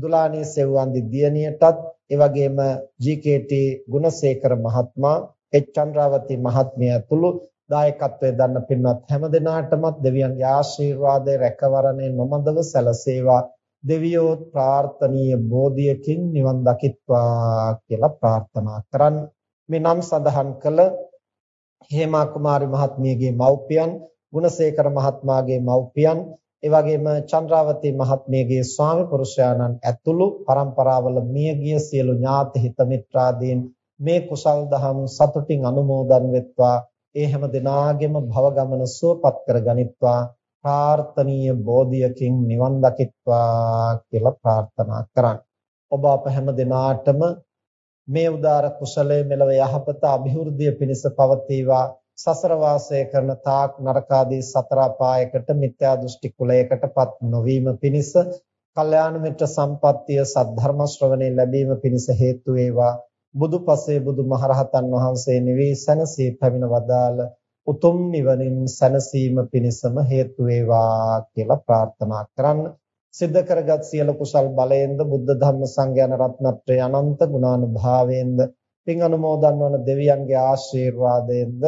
දුලානී සෙව්වන්දි දියණියටත් ඒ වගේම GKT ගුණසේකර මහත්මයා එච් චන්ද්‍රාවති මහත්මිය ඇතුළු දායකත්වයේ දන්න පින්වත් හැම දෙනාටමත් දෙවියන්ගේ ආශිර්වාදය රැකවරණය නොමදව සැලසේවා. දෙවියෝ ප්‍රාර්ථනීය බෝධියකින් නිවන් දකිත්වා කියලා ප්‍රාර්ථනා කරන්. මේ නම් සඳහන් කළ හේමා කුමාරි මහත්මියගේ මව්පියන් ගුණසේකර මහත්මයාගේ මව්පියන් ඒ වගේම චන්ද්‍රාවති මහත්මියගේ ස්වාමි පුරුෂයාණන් ඇතුළු પરම්පරාවල මියගිය සියලු ඥාති හිත මිත්‍රාදීන් මේ කුසල් දහම් සතුටින් අනුමෝදන් වෙත්වා. ඒ හැම දිනාගෙම භව ගමන සුවපත් කර ගනිත්වා. ප්‍රාර්ථනීය බෝධියකින් නිවන් දකිත්වා කියලා ප්‍රාර්ථනා කරන්න. ඔබ අප හැම දිනාටම මේ උදාර කුසලයේ මෙලව යහපත અભිවෘද්ධිය පිණිස පවතිවා. සසර වාසය කරන තාක් නරකාදී සතර අපායකට මිත්‍යා දෘෂ්ටි කුලයකටපත් නොවීම පිණිස කල්යාණ මිත්‍ර සම්පත්තිය සද්ධර්ම ශ්‍රවණේ ලැබීම පිණිස හේතු වේවා. බුදුපසේ බුදුමහරහතන් වහන්සේ නිවී සැනසී පැමිණ වදාළ උතුම් නිවනින් සැනසීම පිණිසම හේතු වේවා කියලා ප්‍රාර්ථනා කරන්න. සිද්ධ කරගත් සියලු කුසල් බලයෙන්ද බුද්ධ ධම්ම සංඝයාන රත්නත්‍රය අනන්ත ගුණානුභාවයෙන්ද පින් අනුමෝදන් වන දෙවියන්ගේ ආශිර්වාදයෙන්ද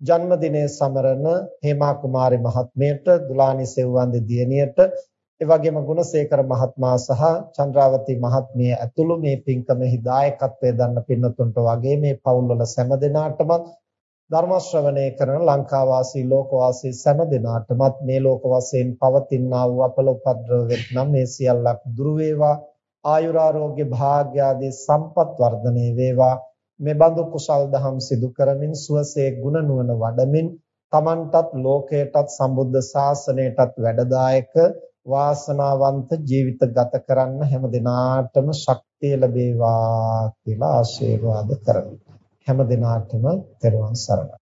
ජන්මදිනයේ සමරන හේමා කුමාරි මහත්මියට දුලානි සෙව්වන්දි දියණියට ඒ වගේම ගුණසේකර මහත්මයා සහ චන්ද්‍රාවති මහත්මිය ඇතුළු මේ පින්කමෙහි දායකත්වයේ දන්න පින්නතුන්ට වගේ මේ පවුල්වල සෑම දෙනාටම ධර්ම ශ්‍රවණය කරන ලංකා වාසී ලෝක වාසී සෑම දෙනාටමත් මේ ලෝක වශයෙන් පවතිනා වූ අපල උපද්‍රව වෙත්නම් මේ සියල්ලක් දුරු වේවා. ආයුරාෝග්‍ය භාග්‍ය ආදී සම්පත් වර්ධනය වේවා. මේ බඳු කුසල් දහම් සිදු කරමින් සුවසේ ගුණ නුවණ වඩමින් තමන්ටත් ලෝකයටත් සම්බුද්ධ ශාසනයටත් වැඩදායක වාසනාවන්ත ජීවිත ගත කරන්න හැම දිනාටම ශක්තිය ලැබේවා කියලා ආශිර්වාද කරමි. හැම දිනාටම තෙරුවන් සරණයි.